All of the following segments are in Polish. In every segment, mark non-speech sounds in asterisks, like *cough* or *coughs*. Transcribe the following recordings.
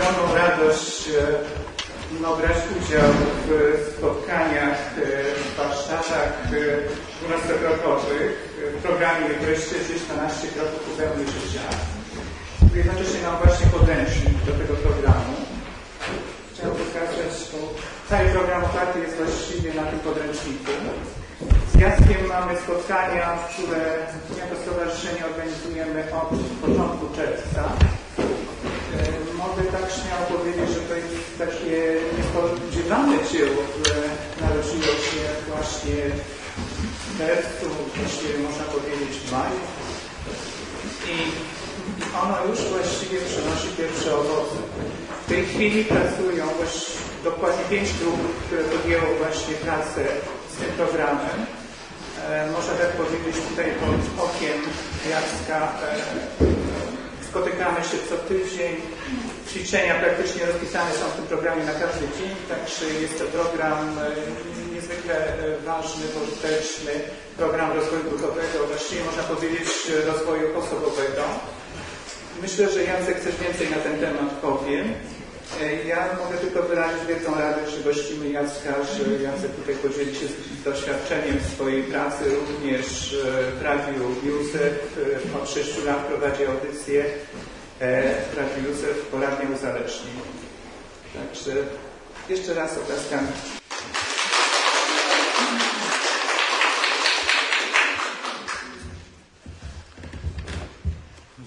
ogromną radość no, brać udział w spotkaniach, w warsztatach dwunastogrokowych w programie Wreszcie 12 kroków ku pełni życia. Jednocześnie mam właśnie podręcznik do tego programu. Chciałem pokazać, bo cały program oparty jest właściwie na tym podręczniku. Z Jackiem mamy spotkania, które jako stowarzyszenie organizujemy od początku czerwca. Mogę tak śmiało powiedzieć, że to jest takie niespodziewane dzieło, które narodziło się właśnie w czerwcu, właściwie można powiedzieć w maju. I ono już właściwie przynosi pierwsze owoce. W tej chwili pracują dokładnie pięć grup, które podjęło właśnie pracę z tym programem. E, można tak powiedzieć tutaj pod okiem Jacka e, Spotykamy się co tydzień. Ćwiczenia praktycznie rozpisane są w tym programie na każdy dzień, także jest to program e, niezwykle e, ważny, pożyteczny, program rozwoju duchowego, właściwie można powiedzieć rozwoju osobowego. Myślę, że Jacek coś więcej na ten temat powie. E, ja mogę tylko wyrazić wielką radość, że gościmy Jacka, że Jacek tutaj podzieli się z doświadczeniem swojej pracy, również e, w Radiu Józef. E, od 6 lat prowadzi audycję w Radiu Józef poradnia uzależnień. Także jeszcze raz oklaskamy.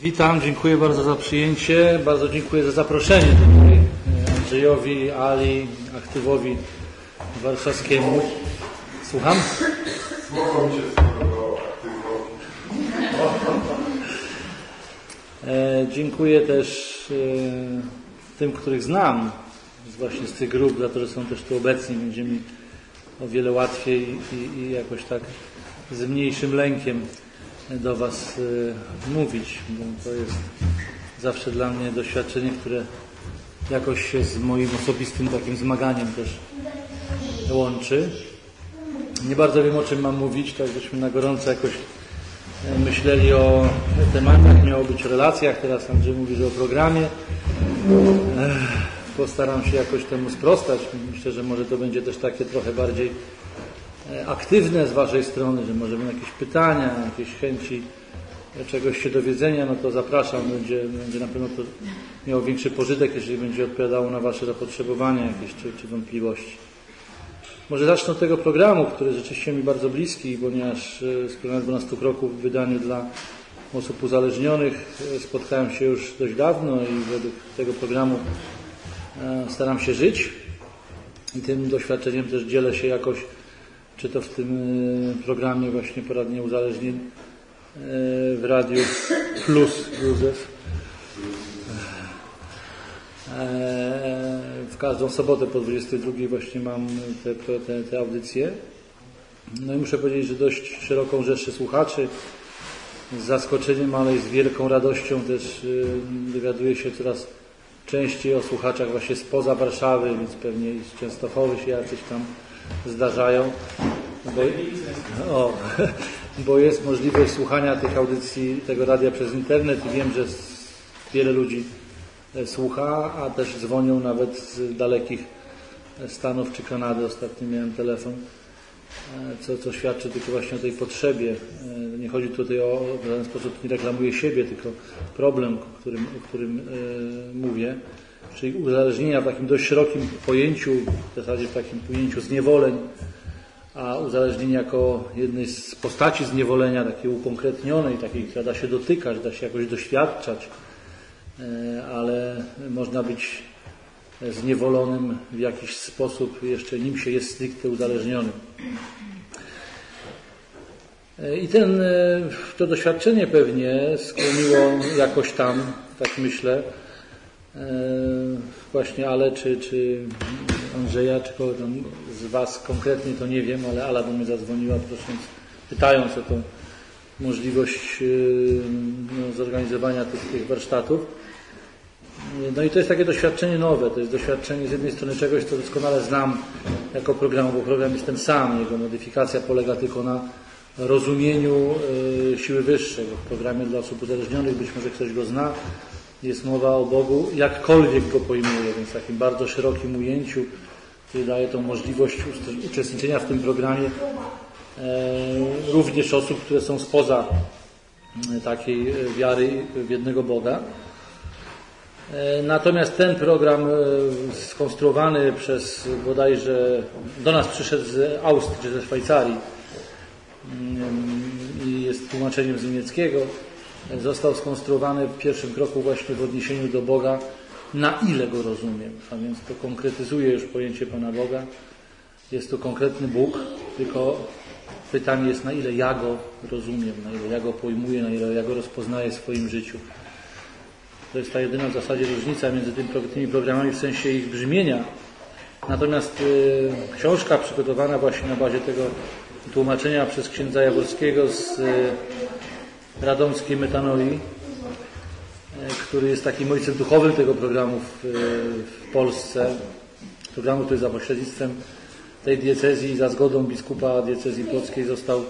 Witam, dziękuję bardzo za przyjęcie. Bardzo dziękuję za zaproszenie tutaj e, Andrzejowi, Ali, aktywowi warszawskiemu. Słucham? Swojego aktywowi. *laughs* E, dziękuję też e, tym, których znam, właśnie z tych grup, za to, że są też tu obecni. Będzie mi o wiele łatwiej i, i jakoś tak z mniejszym lękiem do Was y, mówić, bo to jest zawsze dla mnie doświadczenie, które jakoś się z moim osobistym takim zmaganiem też łączy. Nie bardzo wiem o czym mam mówić, tak żeśmy na gorąco jakoś e, myśleli o tematach, miało być o relacjach, teraz Andrzej mówi, że o programie. Postaram się jakoś temu sprostać. Myślę, że może to będzie też takie trochę bardziej aktywne z Waszej strony, że może będą jakieś pytania, jakieś chęci czegoś się dowiedzenia, no to zapraszam. Będzie, będzie na pewno to miało większy pożytek, jeżeli będzie odpowiadało na Wasze zapotrzebowania jakieś czy, czy wątpliwości. Może zacznę od tego programu, który rzeczywiście mi bardzo bliski, ponieważ e, z programem 12 kroków w wydaniu dla osób uzależnionych e, spotkałem się już dość dawno i według tego programu staram się żyć i tym doświadczeniem też dzielę się jakoś czy to w tym e, programie właśnie poradnie uzależnień e, w Radiu Plus Józef. E, w każdą sobotę po 22 właśnie mam te, te, te audycje. No i muszę powiedzieć, że dość szeroką rzeszę słuchaczy. Z zaskoczeniem, ale i z wielką radością też dowiaduję się coraz częściej o słuchaczach właśnie spoza Warszawy, więc pewnie z Częstochowy się jacyś tam zdarzają, bo, o, *laughs* bo jest możliwość słuchania tych audycji, tego radia przez internet i wiem, że wiele ludzi e, słucha, a też dzwonią nawet z dalekich Stanów czy Kanady. Ostatnio miałem telefon, e, co, co świadczy tylko właśnie o tej potrzebie. E, nie chodzi tutaj o, w żaden sposób nie reklamuje siebie, tylko problem, o którym, o którym mówię czyli uzależnienia w takim dość szerokim pojęciu, w zasadzie w takim pojęciu zniewoleń, a uzależnienie jako jednej z postaci zniewolenia, takiej ukonkretnionej, takiej, która da się dotykać, da się jakoś doświadczać, e, ale można być zniewolonym w jakiś sposób, jeszcze nim się jest stricte uzależnionym. E, I ten, e, to doświadczenie pewnie skłoniło jakoś tam, tak myślę, właśnie Ale czy, czy Andrzeja, czy kogo tam z Was konkretnie to nie wiem, ale Ala do mnie zadzwoniła prosząc, pytając o tą możliwość e, no, zorganizowania tych, tych warsztatów. No i to jest takie doświadczenie nowe, to jest doświadczenie z jednej strony czegoś, co doskonale znam jako program, bo program jest ten sam, jego modyfikacja polega tylko na rozumieniu siły wyższej. W programie dla osób uzależnionych być może ktoś go zna, jest mowa o Bogu, jakkolwiek go pojmuje, więc w takim bardzo szerokim ujęciu, który daje tą możliwość uczestniczenia w tym programie e, również osób, które są spoza e, takiej wiary w jednego Boga. E, natomiast ten program skonstruowany przez bodajże do nas przyszedł z Austrii czy ze Szwajcarii mm, i jest tłumaczeniem z niemieckiego został skonstruowany w pierwszym kroku właśnie w odniesieniu do Boga, na ile go rozumiem, a więc to konkretyzuje już pojęcie Pana Boga. Jest to konkretny Bóg, tylko pytanie jest, na ile ja go rozumiem, na ile ja go pojmuję, na ile ja go rozpoznaję w swoim życiu. To jest ta jedyna w zasadzie różnica między tymi programami w sensie ich brzmienia. Natomiast y, książka przygotowana właśnie na bazie tego tłumaczenia przez księdza Jaworskiego z y, radomskiej metanoli, e, który jest takim ojcem duchowym tego programu w, w Polsce. Programu, który za pośrednictwem tej diecezji za zgodą biskupa diecezji płockiej został e,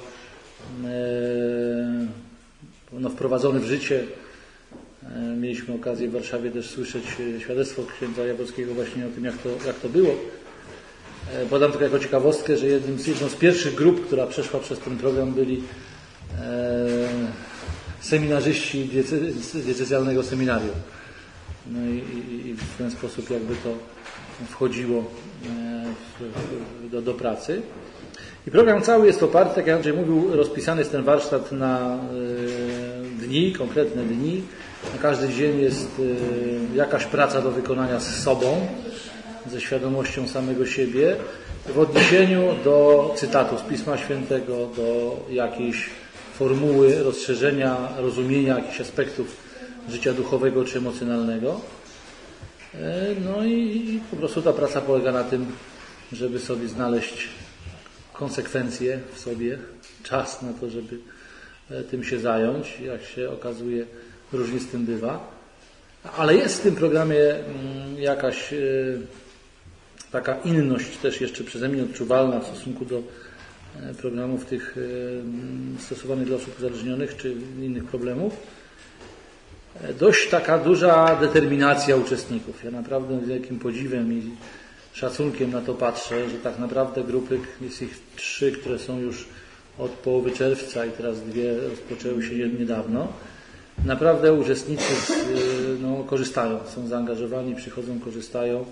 no, wprowadzony w życie. E, mieliśmy okazję w Warszawie też słyszeć świadectwo księdza Jaworskiego właśnie o tym, jak to, jak to było. Podam tylko jako ciekawostkę, że jednym z, jedną z pierwszych grup, która przeszła przez ten program byli seminarzyści diecezjalnego seminarium. No i, i, i, w ten sposób jakby to wchodziło e, w, do, do pracy. I program cały jest oparty, tak jak Andrzej mówił, rozpisany jest ten warsztat na y, dni, konkretne dni. Na każdy dzień jest y, jakaś praca do wykonania z sobą, ze świadomością samego siebie, w odniesieniu do cytatu z Pisma Świętego, do jakiejś formuły rozszerzenia, rozumienia jakichś aspektów życia duchowego czy emocjonalnego. E, no i po prostu ta praca polega na tym, żeby sobie znaleźć konsekwencje w sobie, czas na to, żeby e, tym się zająć. Jak się okazuje, różnie z tym bywa. Ale jest w tym programie mm, jakaś e, taka inność też jeszcze przeze mnie odczuwalna w stosunku do programów tych e, stosowanych dla osób uzależnionych czy innych problemów. E, dość taka duża determinacja uczestników. Ja naprawdę z wielkim podziwem i szacunkiem na to patrzę, że tak naprawdę grupy, jest ich trzy, które są już od połowy czerwca i teraz dwie rozpoczęły się niedawno. Naprawdę uczestnicy no, korzystają, są zaangażowani, przychodzą, korzystają.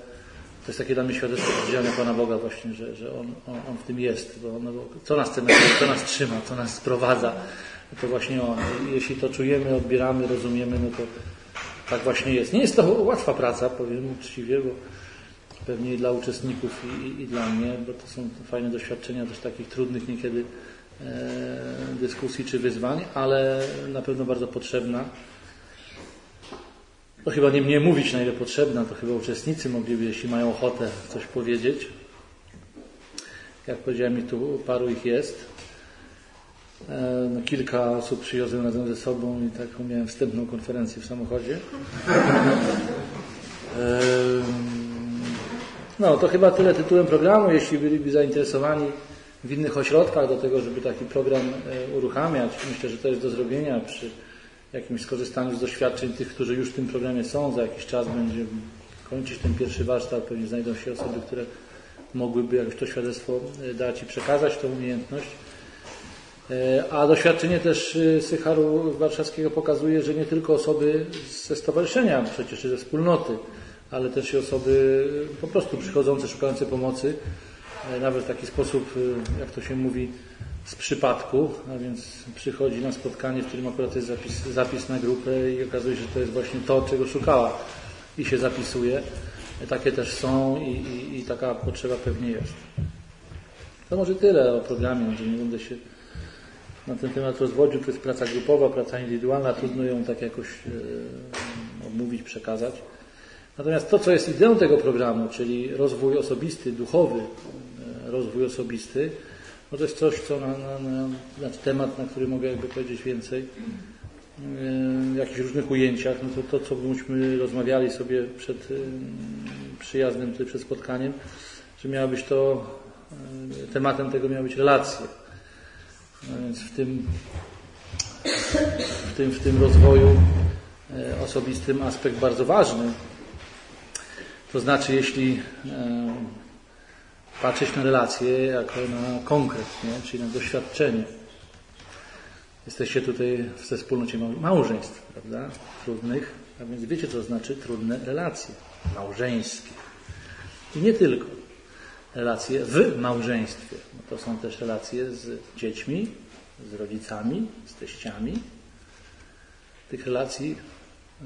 To jest takie dla mnie świadectwo podzielenia Pana Boga właśnie, że, że on, on, on w tym jest. Bo, no bo co nas chce, co nas trzyma, co nas sprowadza, to właśnie On. Jeśli to czujemy, odbieramy, rozumiemy, no to tak właśnie jest. Nie jest to łatwa praca, powiem uczciwie, bo pewnie i dla uczestników i, i, i dla mnie, bo to są fajne doświadczenia też takich trudnych niekiedy e, dyskusji czy wyzwań, ale na pewno bardzo potrzebna. To chyba nie mnie mówić, na ile potrzebna, to chyba uczestnicy mogliby, jeśli mają ochotę, coś powiedzieć. Jak powiedziałem, mi tu paru ich jest. E, no, kilka osób przywiozłem razem ze sobą i taką miałem wstępną konferencję w samochodzie. E, no, to chyba tyle tytułem programu. Jeśli byliby zainteresowani w innych ośrodkach do tego, żeby taki program e, uruchamiać, myślę, że to jest do zrobienia przy jakimś skorzystaniu z doświadczeń tych, którzy już w tym programie są. Za jakiś czas będzie kończyć ten pierwszy warsztat, pewnie znajdą się osoby, które mogłyby jakoś to świadectwo e, dać i przekazać tą umiejętność. E, a doświadczenie też e, Sycharu Warszawskiego pokazuje, że nie tylko osoby ze stowarzyszenia, przecież ze wspólnoty, ale też i osoby po prostu przychodzące, szukające pomocy, nawet w taki sposób, jak to się mówi, z przypadku, a więc przychodzi na spotkanie, w którym akurat jest zapis, zapis na grupę i okazuje się, że to jest właśnie to, czego szukała i się zapisuje. Takie też są i, i, i taka potrzeba pewnie jest. To może tyle o programie, że nie będę się na ten temat rozwodził. To jest praca grupowa, praca indywidualna, trudno ją tak jakoś e, omówić, przekazać. Natomiast to, co jest ideą tego programu, czyli rozwój osobisty, duchowy, e, rozwój osobisty, no to jest coś, co na, na, na, na temat, na który mogę jakby powiedzieć więcej, w jakichś różnych ujęciach, no to to, co myśmy rozmawiali sobie przed przyjazdem, czy przed spotkaniem, że miała być to, tematem tego miała być relacje. No więc w tym, w tym, w tym rozwoju e, osobistym aspekt bardzo ważny. To znaczy, jeśli e, patrzeć na relacje jako na konkret, nie? czyli na doświadczenie. Jesteście tutaj w wspólnocie małżeństw, prawda? Trudnych, a więc wiecie, co znaczy trudne relacje małżeńskie. I nie tylko. Relacje w małżeństwie. No to są też relacje z dziećmi, z rodzicami, z teściami. Tych relacji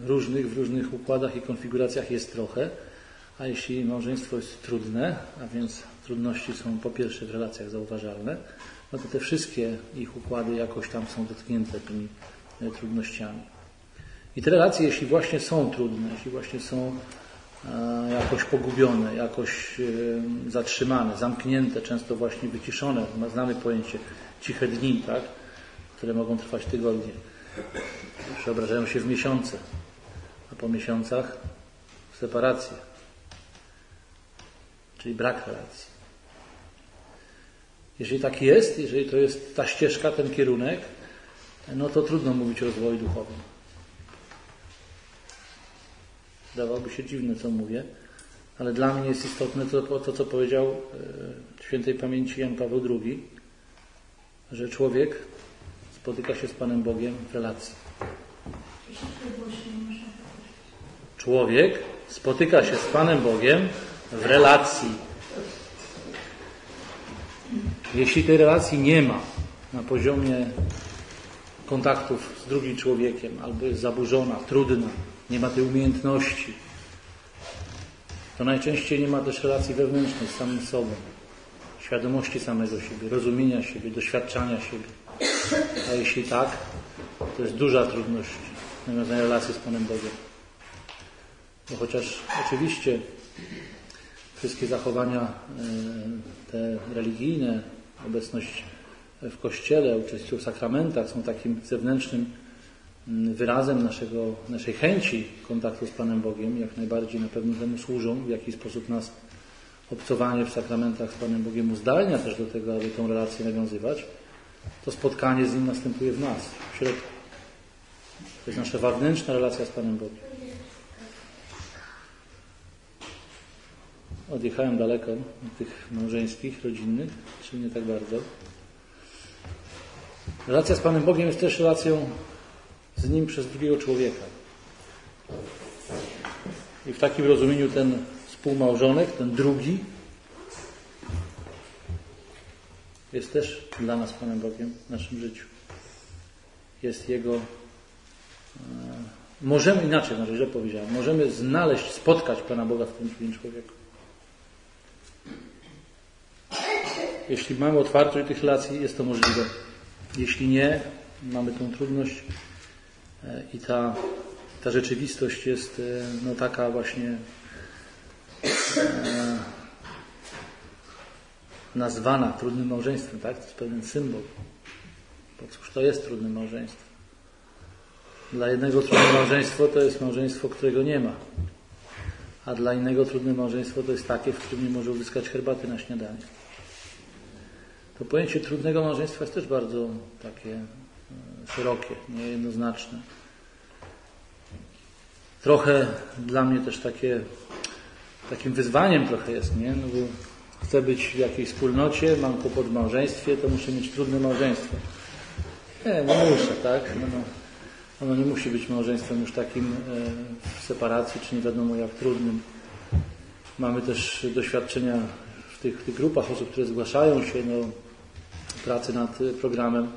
różnych, w różnych układach i konfiguracjach jest trochę, a jeśli małżeństwo jest trudne, a więc trudności są po pierwsze w relacjach zauważalne, no to te wszystkie ich układy jakoś tam są dotknięte tymi e, trudnościami. I te relacje, jeśli właśnie są trudne, jeśli właśnie są e, jakoś pogubione, jakoś e, zatrzymane, zamknięte, często właśnie wyciszone, znamy pojęcie ciche dni, tak? które mogą trwać tygodnie, przeobrażają się w miesiące, a po miesiącach w separację, czyli brak relacji. Jeżeli tak jest, jeżeli to jest ta ścieżka, ten kierunek, no to trudno mówić o rozwoju duchowym. Dawałoby się dziwne, co mówię, ale dla mnie jest istotne to, to co powiedział e, świętej pamięci Jan Paweł II, że człowiek spotyka się z Panem Bogiem w relacji. Człowiek spotyka się z Panem Bogiem w relacji. Jeśli tej relacji nie ma na poziomie kontaktów z drugim człowiekiem, albo jest zaburzona, trudna, nie ma tej umiejętności, to najczęściej nie ma też relacji wewnętrznej z samym sobą, świadomości samego siebie, rozumienia siebie, doświadczania siebie. A jeśli tak, to jest duża trudność nawiązania relacji z Panem Bogiem. Bo chociaż oczywiście wszystkie zachowania e, te religijne, obecność w Kościele, uczestnictwo w sakramentach są takim zewnętrznym mm, wyrazem naszego, naszej chęci kontaktu z Panem Bogiem, jak najbardziej na pewno temu służą, w jaki sposób nas obcowanie w sakramentach z Panem Bogiem uzdalnia też do tego, aby tą relację nawiązywać, to spotkanie z Nim następuje w nas, w środku. To jest nasza wewnętrzna relacja z Panem Bogiem. Odjechałem daleko od tych małżeńskich, rodzinnych, czy nie tak bardzo. Relacja z Panem Bogiem jest też relacją z Nim przez drugiego człowieka. I w takim rozumieniu ten współmałżonek, ten drugi, jest też dla nas Panem Bogiem w naszym życiu. Jest Jego. E, możemy inaczej, może źle powiedziałem, możemy znaleźć, spotkać Pana Boga w tym drugim człowieku. Jeśli mamy otwartość tych relacji, jest to możliwe. Jeśli nie, mamy tą trudność e, i ta, ta rzeczywistość jest e, no, taka właśnie e, nazwana trudnym małżeństwem, tak? To jest pewien symbol. Bo cóż to jest trudne małżeństwo? Dla jednego trudne małżeństwo to jest małżeństwo, którego nie ma. A dla innego trudne małżeństwo to jest takie, w którym nie może uzyskać herbaty na śniadanie. To pojęcie trudnego małżeństwa jest też bardzo takie e, szerokie, niejednoznaczne. Trochę dla mnie też takie, takim wyzwaniem trochę jest, nie? No bo chcę być w jakiejś wspólnocie, mam kłopot w małżeństwie, to muszę mieć trudne małżeństwo. Nie, nie muszę, tak? No, no, ono nie musi być małżeństwem już takim e, w separacji, czy nie wiadomo jak trudnym. Mamy też doświadczenia w tych, tych grupach osób, które zgłaszają się, no, pracy nad programem,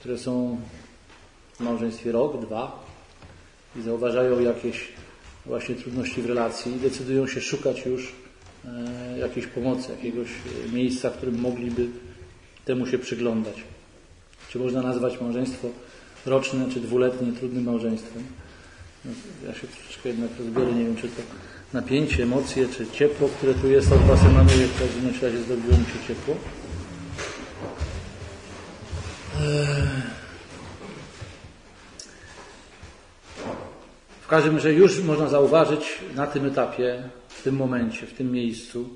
które są w małżeństwie rok, dwa i zauważają jakieś właśnie trudności w relacji i decydują się szukać już e, jakiejś pomocy, jakiegoś e, miejsca, w którym mogliby temu się przyglądać. Czy można nazwać małżeństwo roczne czy dwuletnie trudnym małżeństwem? No, ja się troszeczkę jednak rozbiorę, nie wiem czy to napięcie, emocje, czy ciepło, które tu jest od Was emanuje, w każdym razie zrobiło mi się ciepło. W każdym razie już można zauważyć na tym etapie, w tym momencie, w tym miejscu,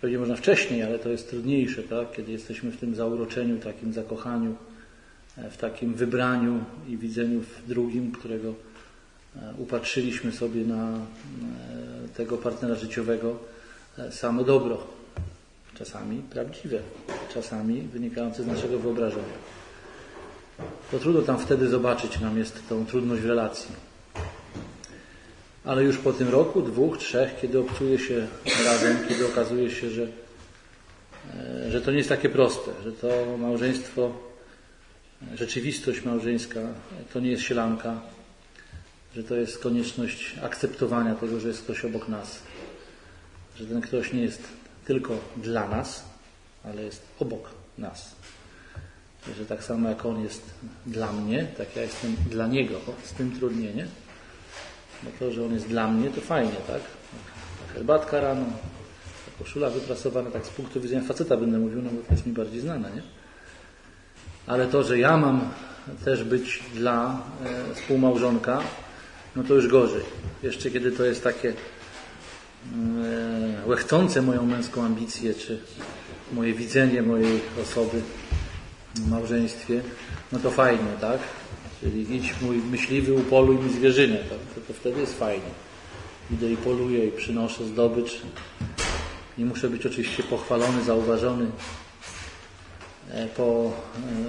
pewnie można wcześniej, ale to jest trudniejsze, tak? kiedy jesteśmy w tym zauroczeniu, takim zakochaniu, e, w takim wybraniu i widzeniu w drugim, którego upatrzyliśmy sobie na tego partnera życiowego same dobro. Czasami prawdziwe, czasami wynikające z naszego wyobrażenia. To trudno tam wtedy zobaczyć nam jest tą trudność w relacji. Ale już po tym roku, dwóch, trzech, kiedy obcuje się razem, kiedy okazuje się, że, e, że to nie jest takie proste, że to małżeństwo, rzeczywistość małżeńska to nie jest sielanka, że to jest konieczność akceptowania tego, że jest ktoś obok nas, że ten ktoś nie jest tylko dla nas, ale jest obok nas. Że tak samo jak on jest dla mnie, tak ja jestem dla niego, z tym trudnie, nie? Bo to, że on jest dla mnie, to fajnie, tak? Ta herbatka rano, ta koszula wyprasowana, tak z punktu widzenia faceta będę mówił, no bo to jest mi bardziej znane, nie? Ale to, że ja mam też być dla e, współmałżonka, no to już gorzej. Jeszcze kiedy to jest takie łechcące moją męską ambicję, czy moje widzenie mojej osoby w małżeństwie, no to fajnie, tak? Czyli idź mój myśliwy, upoluj mi zwierzynę, tak? to, to wtedy jest fajnie. Idę i poluję i przynoszę zdobycz. Nie muszę być oczywiście pochwalony, zauważony, e, po,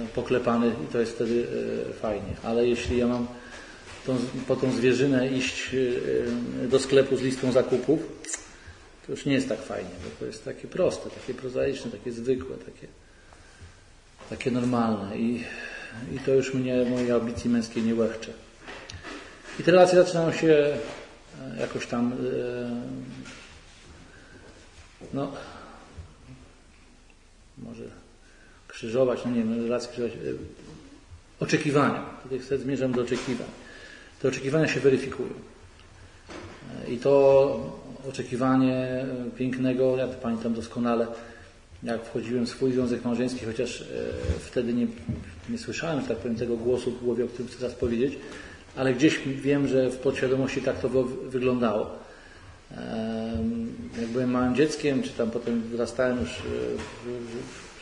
e, poklepany i to jest wtedy e, fajnie. Ale jeśli ja mam tą, po tą zwierzynę iść do sklepu z listą zakupów, to już nie jest tak fajnie, bo to jest takie proste, takie prozaiczne, takie zwykłe, takie, takie normalne i, i to już mnie, mojej ambicji męskiej nie łechcze. I te relacje zaczynają się e, jakoś tam e, no może krzyżować, no nie wiem, relacje krzyżować, e, oczekiwania. Tutaj zmierzam do oczekiwań. Te oczekiwania się weryfikują. I to oczekiwanie pięknego, ja to pamiętam doskonale, jak wchodziłem w swój związek małżeński, chociaż e, wtedy nie, nie słyszałem, że tak powiem, tego głosu w głowie, o którym chcę teraz powiedzieć, ale gdzieś wiem, że w podświadomości tak to wyglądało. Jak byłem małym dzieckiem, czy tam potem wyrastałem już, e,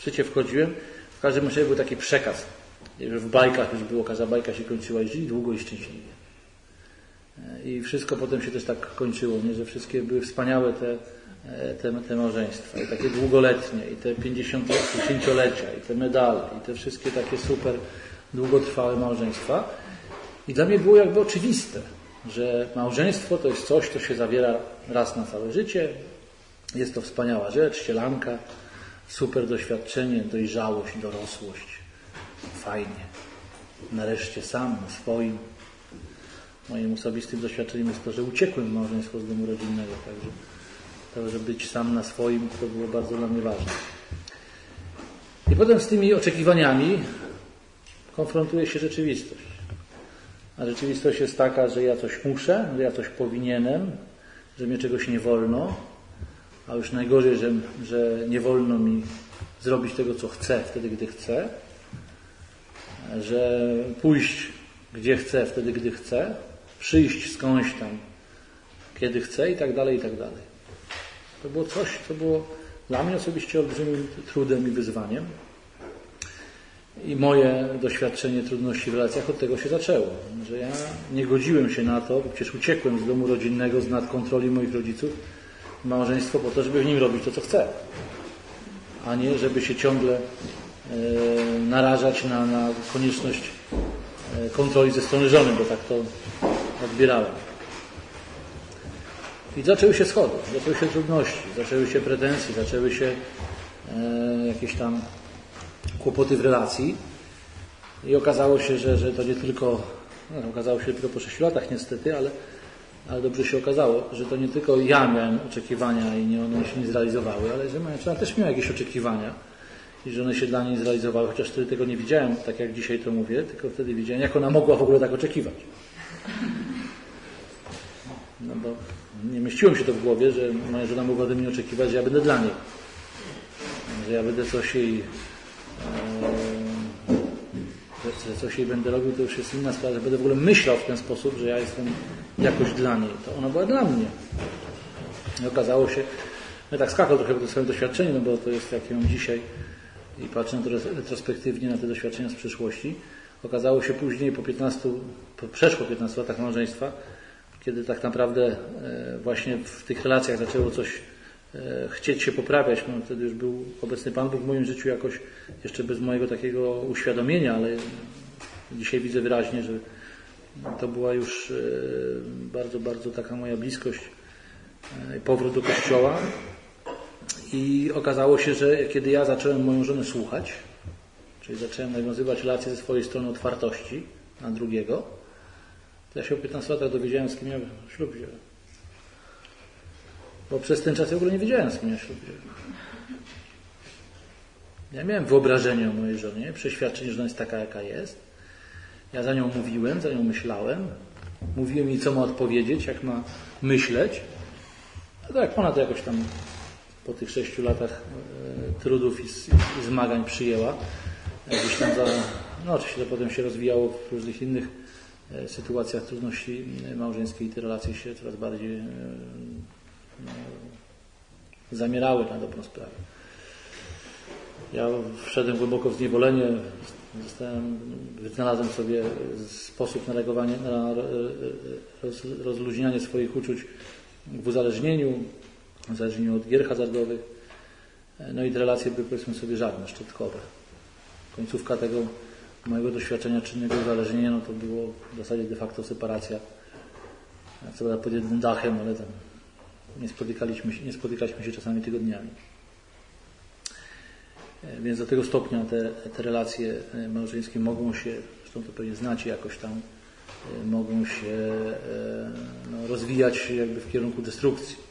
w, życie wchodziłem, w każdym razie był taki przekaz, że w bajkach już było, każda bajka się kończyła i żyli długo i szczęśliwie. I wszystko potem się też tak kończyło, nie? że wszystkie były wspaniałe te, te, te małżeństwa, i takie długoletnie, i te 50-lecia, i te medale, i te wszystkie takie super długotrwałe małżeństwa. I dla mnie było jakby oczywiste, że małżeństwo to jest coś, co się zawiera raz na całe życie. Jest to wspaniała rzecz, sielanka, super doświadczenie, dojrzałość, dorosłość. Fajnie. Nareszcie sam, swoim. Moim osobistym doświadczeniem jest to, że uciekłem małżeństwo z domu rodzinnego, także to, że być sam na swoim, to było bardzo dla mnie ważne. I potem z tymi oczekiwaniami konfrontuje się rzeczywistość. A rzeczywistość jest taka, że ja coś muszę, że ja coś powinienem, że mnie czegoś nie wolno, a już najgorzej, że, że nie wolno mi zrobić tego, co chcę, wtedy, gdy chcę, że pójść, gdzie chcę, wtedy, gdy chcę, przyjść skądś tam, kiedy chcę i tak dalej, i tak dalej. To było coś, co było dla mnie osobiście olbrzymim trudem i wyzwaniem. I moje doświadczenie trudności w relacjach od tego się zaczęło, że ja nie godziłem się na to, bo przecież uciekłem z domu rodzinnego, z nadkontroli moich rodziców, małżeństwo po to, żeby w nim robić to, co chcę, a nie żeby się ciągle e, narażać na, na konieczność e, kontroli ze strony żony, bo tak to odbierałem. I zaczęły się schody, zaczęły się trudności, zaczęły się pretensje, zaczęły się e, jakieś tam kłopoty w relacji. I okazało się, że, że to nie tylko, no, okazało się tylko po 6 latach niestety, ale, ale dobrze się okazało, że to nie tylko ja miałem oczekiwania i nie, one się nie zrealizowały, ale że moja żona też miała jakieś oczekiwania i że one się dla niej nie zrealizowały, chociaż wtedy tego nie widziałem, tak jak dzisiaj to mówię, tylko wtedy widziałem, jak ona mogła w ogóle tak oczekiwać. No bo nie mieściło mi się to w głowie, że moja żona mogła ode mnie oczekiwać, że ja będę dla niej. Że ja będę coś jej e, że coś jej będę robił, to już jest inna sprawa, że będę w ogóle myślał w ten sposób, że ja jestem jakoś dla niej. To ona była dla mnie. I okazało się, ja tak skakał trochę po tym swoim doświadczeniu, no bo to jest jak ją dzisiaj i patrzę retrospektywnie na te doświadczenia z przeszłości. Okazało się później, po 15, po przeszło 15 latach małżeństwa, kiedy tak naprawdę e, właśnie w tych relacjach zaczęło coś e, chcieć się poprawiać, no wtedy już był obecny Pan Bóg w moim życiu jakoś, jeszcze bez mojego takiego uświadomienia, ale dzisiaj widzę wyraźnie, że to była już bardzo, bardzo taka moja bliskość, powrót do Kościoła. I okazało się, że kiedy ja zacząłem moją żonę słuchać, czyli zacząłem nawiązywać relacje ze swojej strony otwartości na drugiego, ja się o 15 latach dowiedziałem, z kim ja ślub wziąłem. Bo przez ten czas ja w ogóle nie wiedziałem, z kim ja ślub wziąłem. Ja miałem wyobrażenie o mojej żonie, przeświadczenie, że ona jest taka, jaka jest. Ja za nią mówiłem, za nią myślałem. Mówiłem jej, co ma odpowiedzieć, jak ma myśleć. A to jak ona to jakoś tam po tych sześciu latach e, trudów i, i zmagań przyjęła. Gdzieś tam za, no oczywiście to potem się rozwijało w różnych innych sytuacjach trudności małżeńskiej i te relacje się coraz bardziej e, no, zamierały na dobrą sprawę. Ja wszedłem głęboko w zniewolenie, zostałem, znalazłem sobie sposób na reagowanie, na roz, rozluźnianie swoich uczuć w uzależnieniu, w uzależnieniu od gier hazardowych. No i te relacje były powiedzmy sobie żadne, szczytkowe. Końcówka tego mojego doświadczenia czynnego uzależnienia, no to było w zasadzie de facto separacja. Co prawda pod jednym dachem, ale tam nie spotykaliśmy się, nie spotykaliśmy się czasami tygodniami. E, więc do tego stopnia te, te relacje e, małżeńskie mogą się, zresztą to pewnie znacie jakoś tam, e, mogą się no, rozwijać jakby w kierunku destrukcji.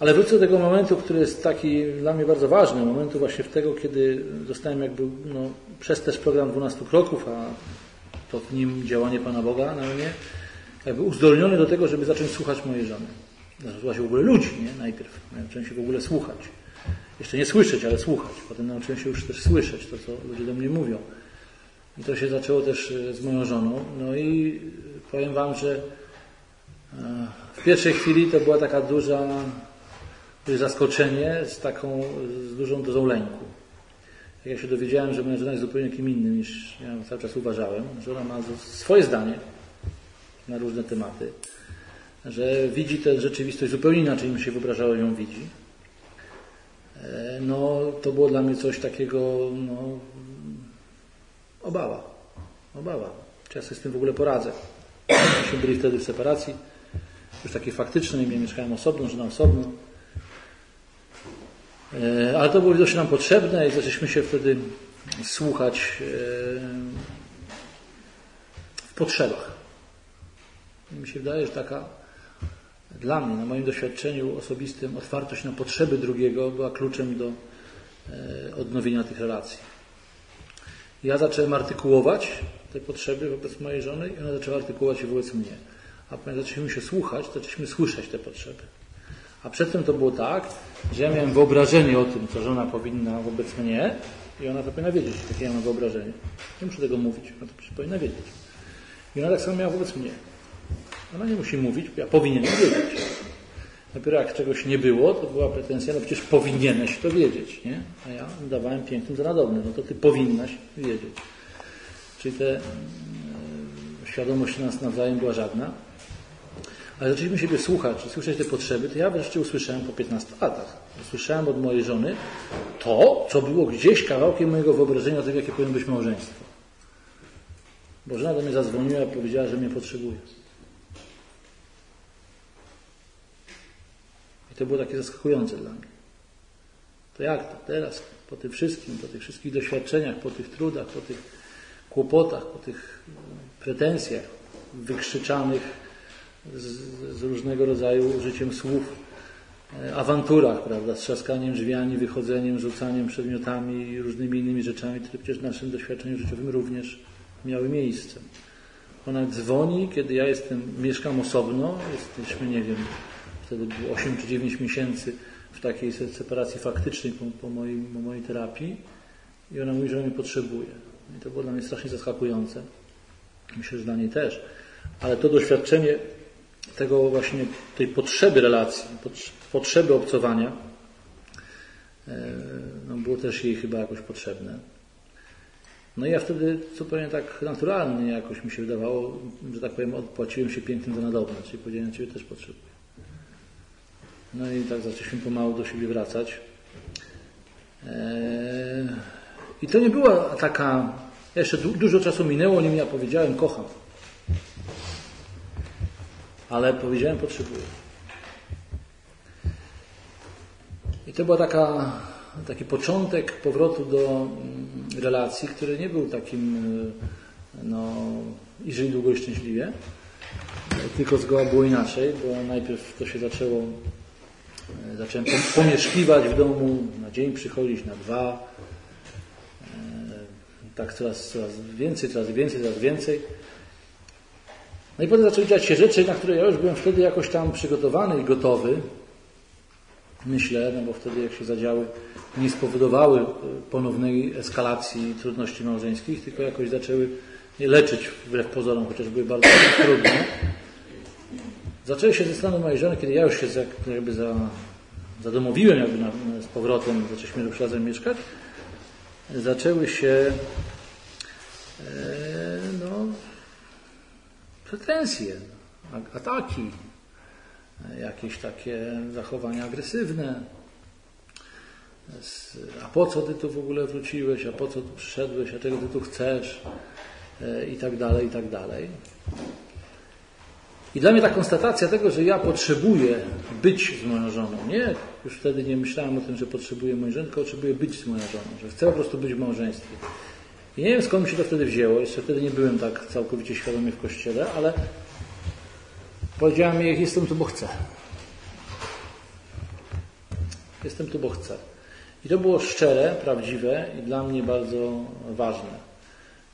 Ale wrócę do tego momentu, który jest taki dla mnie bardzo ważny, momentu właśnie w tego, kiedy zostałem jakby no, przez też program 12 kroków, a to w nim działanie Pana Boga na mnie, jakby uzdolniony do tego, żeby zacząć słuchać mojej żony. Słuchać w ogóle ludzi, nie? Najpierw. Nauczyłem się w ogóle słuchać. Jeszcze nie słyszeć, ale słuchać. Potem nauczyłem się już też słyszeć to, co ludzie do mnie mówią. I to się zaczęło też e, z moją żoną. No i powiem Wam, że e, w pierwszej chwili to była taka duża zaskoczenie z taką, z dużą dozą lęku. Jak ja się dowiedziałem, że moja żona jest zupełnie kim innym niż ja cały czas uważałem, że ona ma swoje zdanie na różne tematy, że widzi tę rzeczywistość zupełnie inaczej niż się wyobrażało ją widzi. E, no, to było dla mnie coś takiego, no, obawa. Obawa. Czy ja sobie z tym w ogóle poradzę? Myśmy byli wtedy w separacji, już takiej faktycznej, ja mieszkałem osobno, żona osobno. E, ale to było dość nam potrzebne i zaczęliśmy się wtedy słuchać e, w potrzebach. I mi się wydaje, że taka dla mnie, na moim doświadczeniu osobistym, otwartość na potrzeby drugiego była kluczem do e, odnowienia tych relacji. Ja zacząłem artykułować te potrzeby wobec mojej żony i ona zaczęła artykułować je wobec mnie. A ponieważ zaczęliśmy się słuchać, zaczęliśmy słyszeć te potrzeby. A przedtem to było tak, że ja miałem wyobrażenie o tym, co żona powinna wobec mnie i ona to powinna wiedzieć, jakie ja mam wyobrażenie. Nie muszę tego mówić, ona to powinna wiedzieć. I ona tak samo miała wobec mnie. Ona nie musi mówić, ja powinienem wiedzieć. Dopiero jak czegoś nie było, to była pretensja, no przecież powinieneś to wiedzieć, nie? A ja dawałem pięknym za no to ty powinnaś wiedzieć. Czyli ta e, świadomość nas nawzajem była żadna. Ale zaczęliśmy siebie słuchać i słyszeć te potrzeby, to ja wreszcie usłyszałem po 15 latach. Usłyszałem od mojej żony to, co było gdzieś kawałkiem mojego wyobrażenia o tym, jakie powinno być małżeństwo. Bo żona do mnie zadzwoniła i powiedziała, że mnie potrzebuje. I to było takie zaskakujące dla mnie. To jak to teraz, po tym wszystkim, po tych wszystkich doświadczeniach, po tych trudach, po tych kłopotach, po tych pretensjach wykrzyczanych, z, z różnego rodzaju użyciem słów, e, awanturach, prawda, trzaskaniem drzwiami, wychodzeniem, rzucaniem przedmiotami i różnymi innymi rzeczami, które przecież w naszym doświadczeniu życiowym również miały miejsce. Ona dzwoni, kiedy ja jestem, mieszkam osobno, jesteśmy, nie wiem, wtedy było 8 czy 9 miesięcy w takiej separacji faktycznej po, po, mojej, po mojej terapii i ona mówi, że mnie potrzebuje. I to było dla mnie strasznie zaskakujące. Myślę, że dla niej też. Ale to doświadczenie tego właśnie, tej potrzeby relacji, potrzeby obcowania, e, no było też jej chyba jakoś potrzebne. No i ja wtedy zupełnie tak naturalnie jakoś mi się wydawało, że tak powiem, odpłaciłem się pięknym za nadobne, czyli powiedziałem, Ciebie też potrzebuję. No i tak zaczęliśmy pomału do siebie wracać. Eee, I to nie była taka, jeszcze du dużo czasu minęło, nim ja powiedziałem kocham. Ale powiedziałem potrzebuję. I to taka, taki początek powrotu do mm, relacji, który nie był takim, e, no, i żyli długo i szczęśliwie, tylko zgoła było inaczej, bo najpierw to się zaczęło, e, zacząłem pomieszkiwać w domu, na dzień przychodzić, na dwa, e, tak coraz, coraz więcej, coraz więcej, coraz więcej. No i potem zaczęły dziać się rzeczy, na które ja już byłem wtedy jakoś tam przygotowany i gotowy, myślę, no bo wtedy jak się zadziały, nie spowodowały ponownej eskalacji trudności małżeńskich, tylko jakoś zaczęły leczyć wbrew pozorom, chociaż były bardzo *coughs* trudne. Zaczęły się ze strony mojej żony, kiedy ja już się jakby za, zadomowiłem jakby na, z powrotem, zaczęliśmy już razem mieszkać, zaczęły się e, no, pretensje, ataki, jakieś takie zachowania agresywne. A po co ty tu w ogóle wróciłeś, a po co tu przyszedłeś, a czego ty tu chcesz, i tak dalej, i tak dalej. I dla mnie ta konstatacja tego, że ja potrzebuję być z moją żoną, nie, już wtedy nie myślałem o tym, że potrzebuję żony, tylko potrzebuję być z moją żoną, że chcę po prostu być w małżeństwie. I nie wiem skąd mi się to wtedy wzięło, jeszcze wtedy nie byłem tak całkowicie świadomy w kościele, ale Powiedziałem jej, jestem tu, bo chcę. Jestem tu, bo chcę. I to było szczere, prawdziwe i dla mnie bardzo ważne,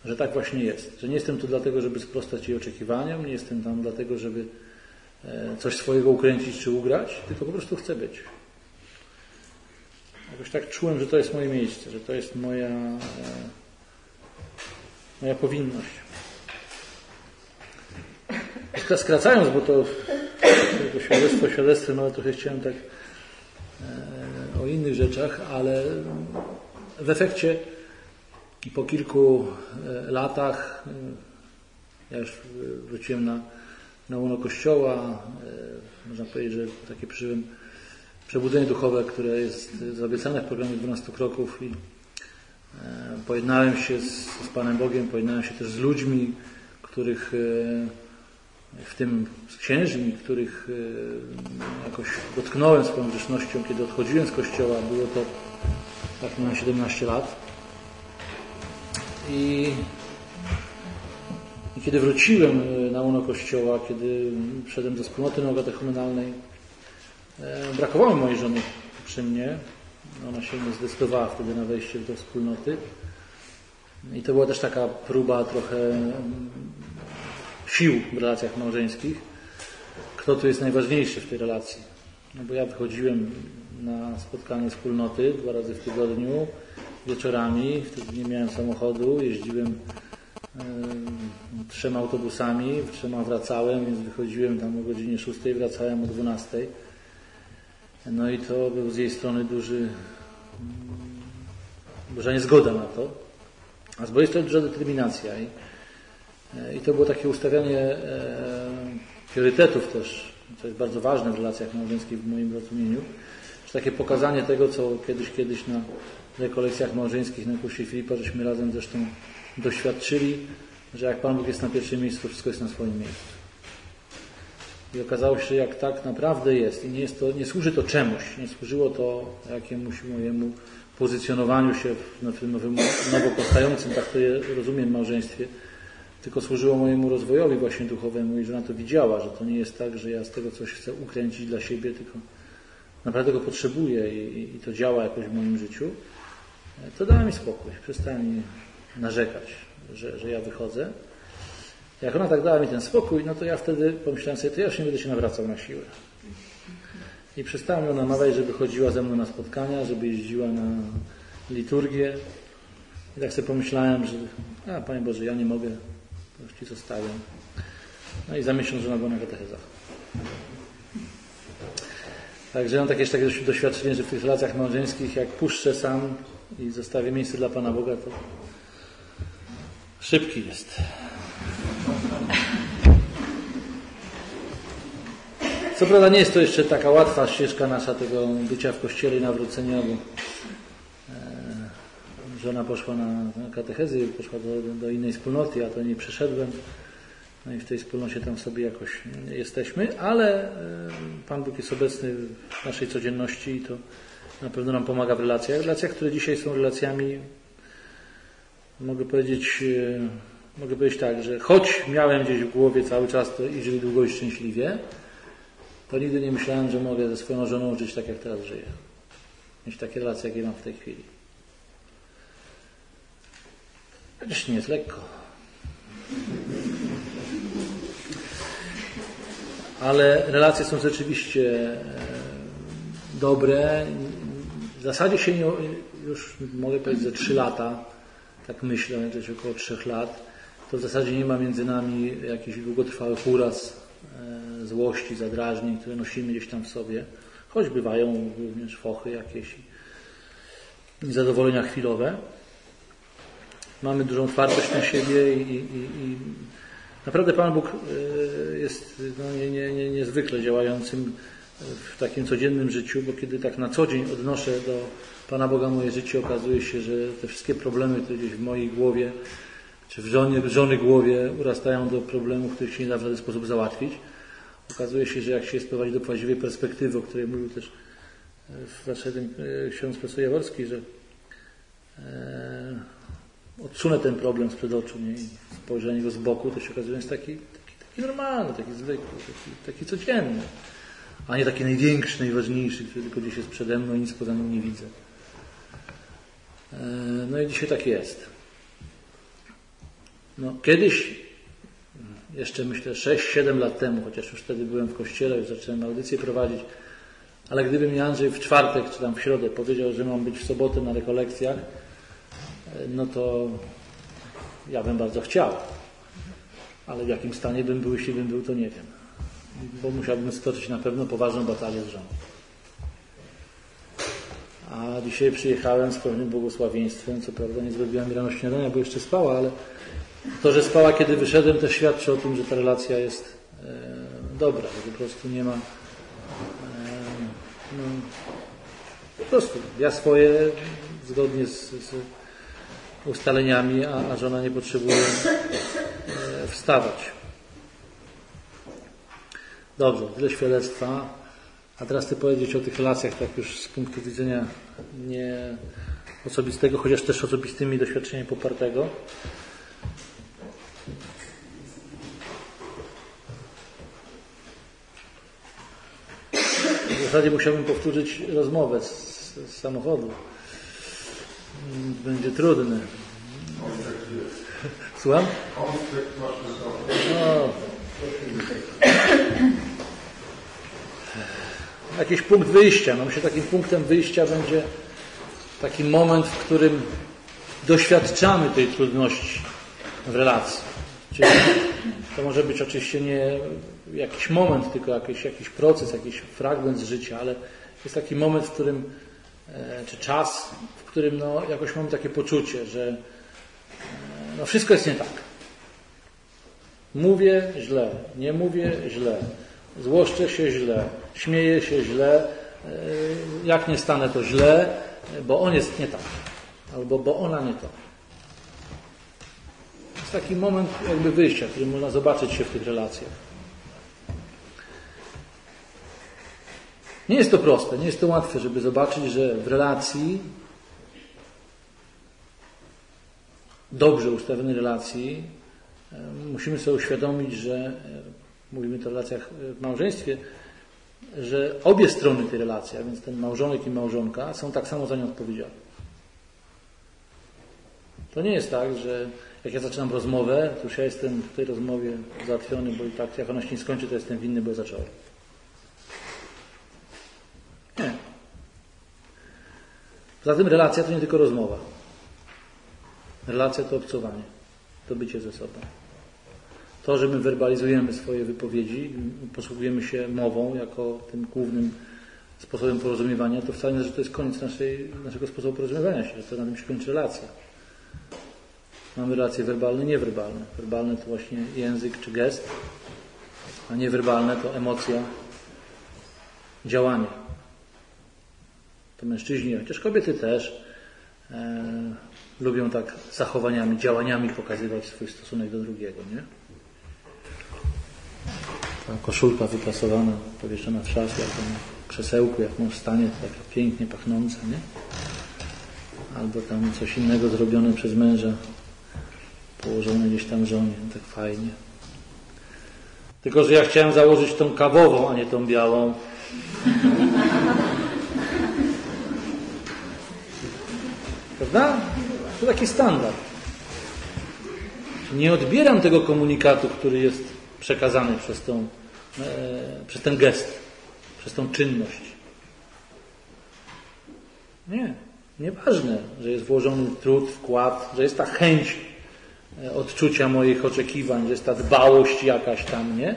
że tak właśnie jest. Że nie jestem tu dlatego, żeby sprostać jej oczekiwaniom, nie jestem tam dlatego, żeby e, coś swojego ukręcić czy ugrać, tylko po prostu chcę być. Jakoś tak czułem, że to jest moje miejsce, że to jest moja, e, moja powinność. Skracając, bo to, to świadectwo świadectwem, ale trochę chciałem tak e, o innych rzeczach, ale w efekcie po kilku e, latach e, ja już wróciłem na, na łono kościoła, można powiedzieć, że takie przeżyłem przebudzenie duchowe, które jest zaobiecane w programie 12 kroków i pojednałem się z, z Panem Bogiem, pojednałem się też z ludźmi, których w tym z księżmi, których e, jakoś dotknąłem swoją grzesznością, kiedy odchodziłem z kościoła. Było to, tak miałem 17 lat. I, i kiedy wróciłem e, na łono kościoła, kiedy wszedłem do wspólnoty neokatechumenalnej, e, brakowało mojej żony przy mnie. Ona się nie zdecydowała wtedy na wejście do wspólnoty. I to była też taka próba trochę sił w relacjach małżeńskich, kto tu jest najważniejszy w tej relacji. No bo ja wychodziłem na spotkanie wspólnoty dwa razy w tygodniu, wieczorami, wtedy nie miałem samochodu, jeździłem trzema autobusami, trzema wracałem, więc wychodziłem tam o godzinie 6, wracałem o 12. No i to był z jej strony duży, duża niezgoda na to, a z mojej strony duża determinacja. I i to było takie ustawianie e, priorytetów też, co jest bardzo ważne w relacjach małżeńskich w moim rozumieniu, czy takie pokazanie tego, co kiedyś, kiedyś na rekolekcjach małżeńskich na kursie Filipa, żeśmy razem zresztą doświadczyli, że jak Pan Bóg jest na pierwszym miejscu, wszystko jest na swoim miejscu. I okazało się, jak tak naprawdę jest i nie, jest to, nie służy to czemuś, nie służyło to jakiemuś mojemu pozycjonowaniu się w tym nowym, nowo powstającym, tak to je rozumiem, małżeństwie, tylko służyło mojemu rozwojowi właśnie duchowemu i że ona to widziała, że to nie jest tak, że ja z tego coś chcę ukręcić dla siebie, tylko naprawdę go potrzebuję i, i to działa jakoś w moim życiu, to dała mi spokój. Przestałem narzekać, że, że ja wychodzę. Jak ona tak dała mi ten spokój, no to ja wtedy pomyślałem sobie, to ja już nie będę się nawracał na siłę. I przestałem ją namawiać, żeby chodziła ze mną na spotkania, żeby jeździła na liturgię. I tak sobie pomyślałem, że a Panie Boże, ja nie mogę, już Ci zostawiam. No i za miesiąc żona była na katechezach. Także mam takie, takie doświadczenie, że w tych relacjach małżeńskich, jak puszczę sam i zostawię miejsce dla Pana Boga, to Szybki jest. Co prawda nie jest to jeszcze taka łatwa ścieżka nasza tego bycia w kościele i nawrócenia, bo e, żona poszła na katechezy, poszła do, do innej wspólnoty, ja to nie przeszedłem. No i w tej wspólnocie tam sobie jakoś jesteśmy, ale e, Pan Bóg jest obecny w naszej codzienności i to na pewno nam pomaga w relacjach. Relacjach, które dzisiaj są relacjami, mogę powiedzieć, e, mogę powiedzieć tak, że choć miałem gdzieś w głowie cały czas to i żyli długo i szczęśliwie, to nigdy nie myślałem, że mogę ze swoją żoną żyć tak, jak teraz żyję. Mieć takie relacje, jakie mam w tej chwili. Chociaż nie jest lekko. Ale relacje są rzeczywiście e, dobre. W zasadzie się nie, już mogę powiedzieć, że 3 lata, tak myślę, gdzieś około 3 lat, to w zasadzie nie ma między nami jakichś długotrwałych uraz, e, złości, zadrażnień, które nosimy gdzieś tam w sobie, choć bywają również fochy jakieś i zadowolenia chwilowe. Mamy dużą twardość na siebie i, i, i naprawdę Pan Bóg e, jest no, nie, nie, nie, niezwykle działającym w takim codziennym życiu, bo kiedy tak na co dzień odnoszę do Pana Boga moje życie, okazuje się, że te wszystkie problemy, które gdzieś w mojej głowie, czy w żonie, żony głowie urastają do problemów, których się nie da w żaden sposób załatwić. Okazuje się, że jak się sprowadzi do właściwej perspektywy, o której mówił też w Warszawie ksiądz profesor Jaworski, że e, odsunę ten problem sprzed oczu nie? i spojrzenie go z boku, to się okazuje, że jest taki, taki, taki normalny, taki zwykły, taki, taki codzienny, a nie taki największy, najważniejszy, który tylko gdzieś jest przede mną i nic poza nim nie widzę. E, no i dzisiaj tak jest. No, kiedyś, jeszcze myślę 6-7 lat temu, chociaż już wtedy byłem w kościele, już zacząłem audycję prowadzić, ale gdyby mi Andrzej w czwartek czy tam w środę powiedział, że mam być w sobotę na rekolekcjach, no to ja bym bardzo chciał. Ale w jakim stanie bym był, jeśli bym był, to nie wiem. Bo musiałbym stoczyć na pewno poważną batalię z żoną. A dzisiaj przyjechałem z pewnym błogosławieństwem. Co prawda nie zrobiłam mi rano śniadania, bo jeszcze spała, ale to, że spała, kiedy wyszedłem, też świadczy o tym, że ta relacja jest e, dobra, że po prostu nie ma. E, no, po prostu ja swoje zgodnie z, z ustaleniami, a, a, żona nie potrzebuje e, wstawać. Dobrze, tyle świadectwa. A teraz Ty powiedzieć o tych relacjach, tak już z punktu widzenia nie osobistego, chociaż też osobistymi doświadczeniami popartego. Zasadzie musiałbym powtórzyć rozmowę z, z samochodu. Będzie trudne. Słucham? No. Jakiś punkt wyjścia. No myślę, takim punktem wyjścia będzie taki moment, w którym doświadczamy tej trudności w relacji. Czyli to może być oczywiście nie jakiś moment, tylko jakiś, jakiś proces, jakiś fragment z życia, ale jest taki moment, w którym, czy czas, w którym no, jakoś mamy takie poczucie, że no, wszystko jest nie tak. Mówię źle, nie mówię źle, złoszczę się źle, śmieję się źle, jak nie stanę to źle, bo on jest nie tak, albo bo ona nie to. Jest taki moment jakby wyjścia, w którym można zobaczyć się w tych relacjach. Nie jest to proste, nie jest to łatwe, żeby zobaczyć, że w relacji, dobrze ustawionej relacji, musimy sobie uświadomić, że mówimy to o relacjach w małżeństwie, że obie strony tej relacji, a więc ten małżonek i małżonka, są tak samo za nią odpowiedzialne. To nie jest tak, że jak ja zaczynam rozmowę, to już ja jestem w tej rozmowie załatwiony, bo i tak jak ona się nie skończy, to jestem winny, bo ja zacząłem. Nie. Poza tym relacja to nie tylko rozmowa. Relacja to obcowanie, to bycie ze sobą. To, że my werbalizujemy swoje wypowiedzi, posługujemy się mową jako tym głównym sposobem porozumiewania, to wcale nie, że to jest koniec naszej, naszego sposobu porozumiewania się, że to na tym się kończy relacja. Mamy relacje werbalne, niewerbalne. Werbalne to właśnie język czy gest, a niewerbalne to emocja, działanie. To mężczyźni, chociaż kobiety też e, lubią tak zachowaniami, działaniami pokazywać swój stosunek do drugiego, nie? Ta koszulka wyprasowana, powieszona w szafie, jak na krzesełku, jak mąż stanie, taka pięknie pachnąca, nie? Albo tam coś innego zrobione przez męża, położone gdzieś tam żonie, tak fajnie. Tylko, że ja chciałem założyć tą kawową, a nie tą białą. Prawda? To taki standard. Nie odbieram tego komunikatu, który jest przekazany przez, tą, e, przez ten gest, przez tą czynność. Nie. Nieważne, że jest włożony trud, wkład, że jest ta chęć e, odczucia moich oczekiwań, że jest ta dbałość jakaś tam, nie?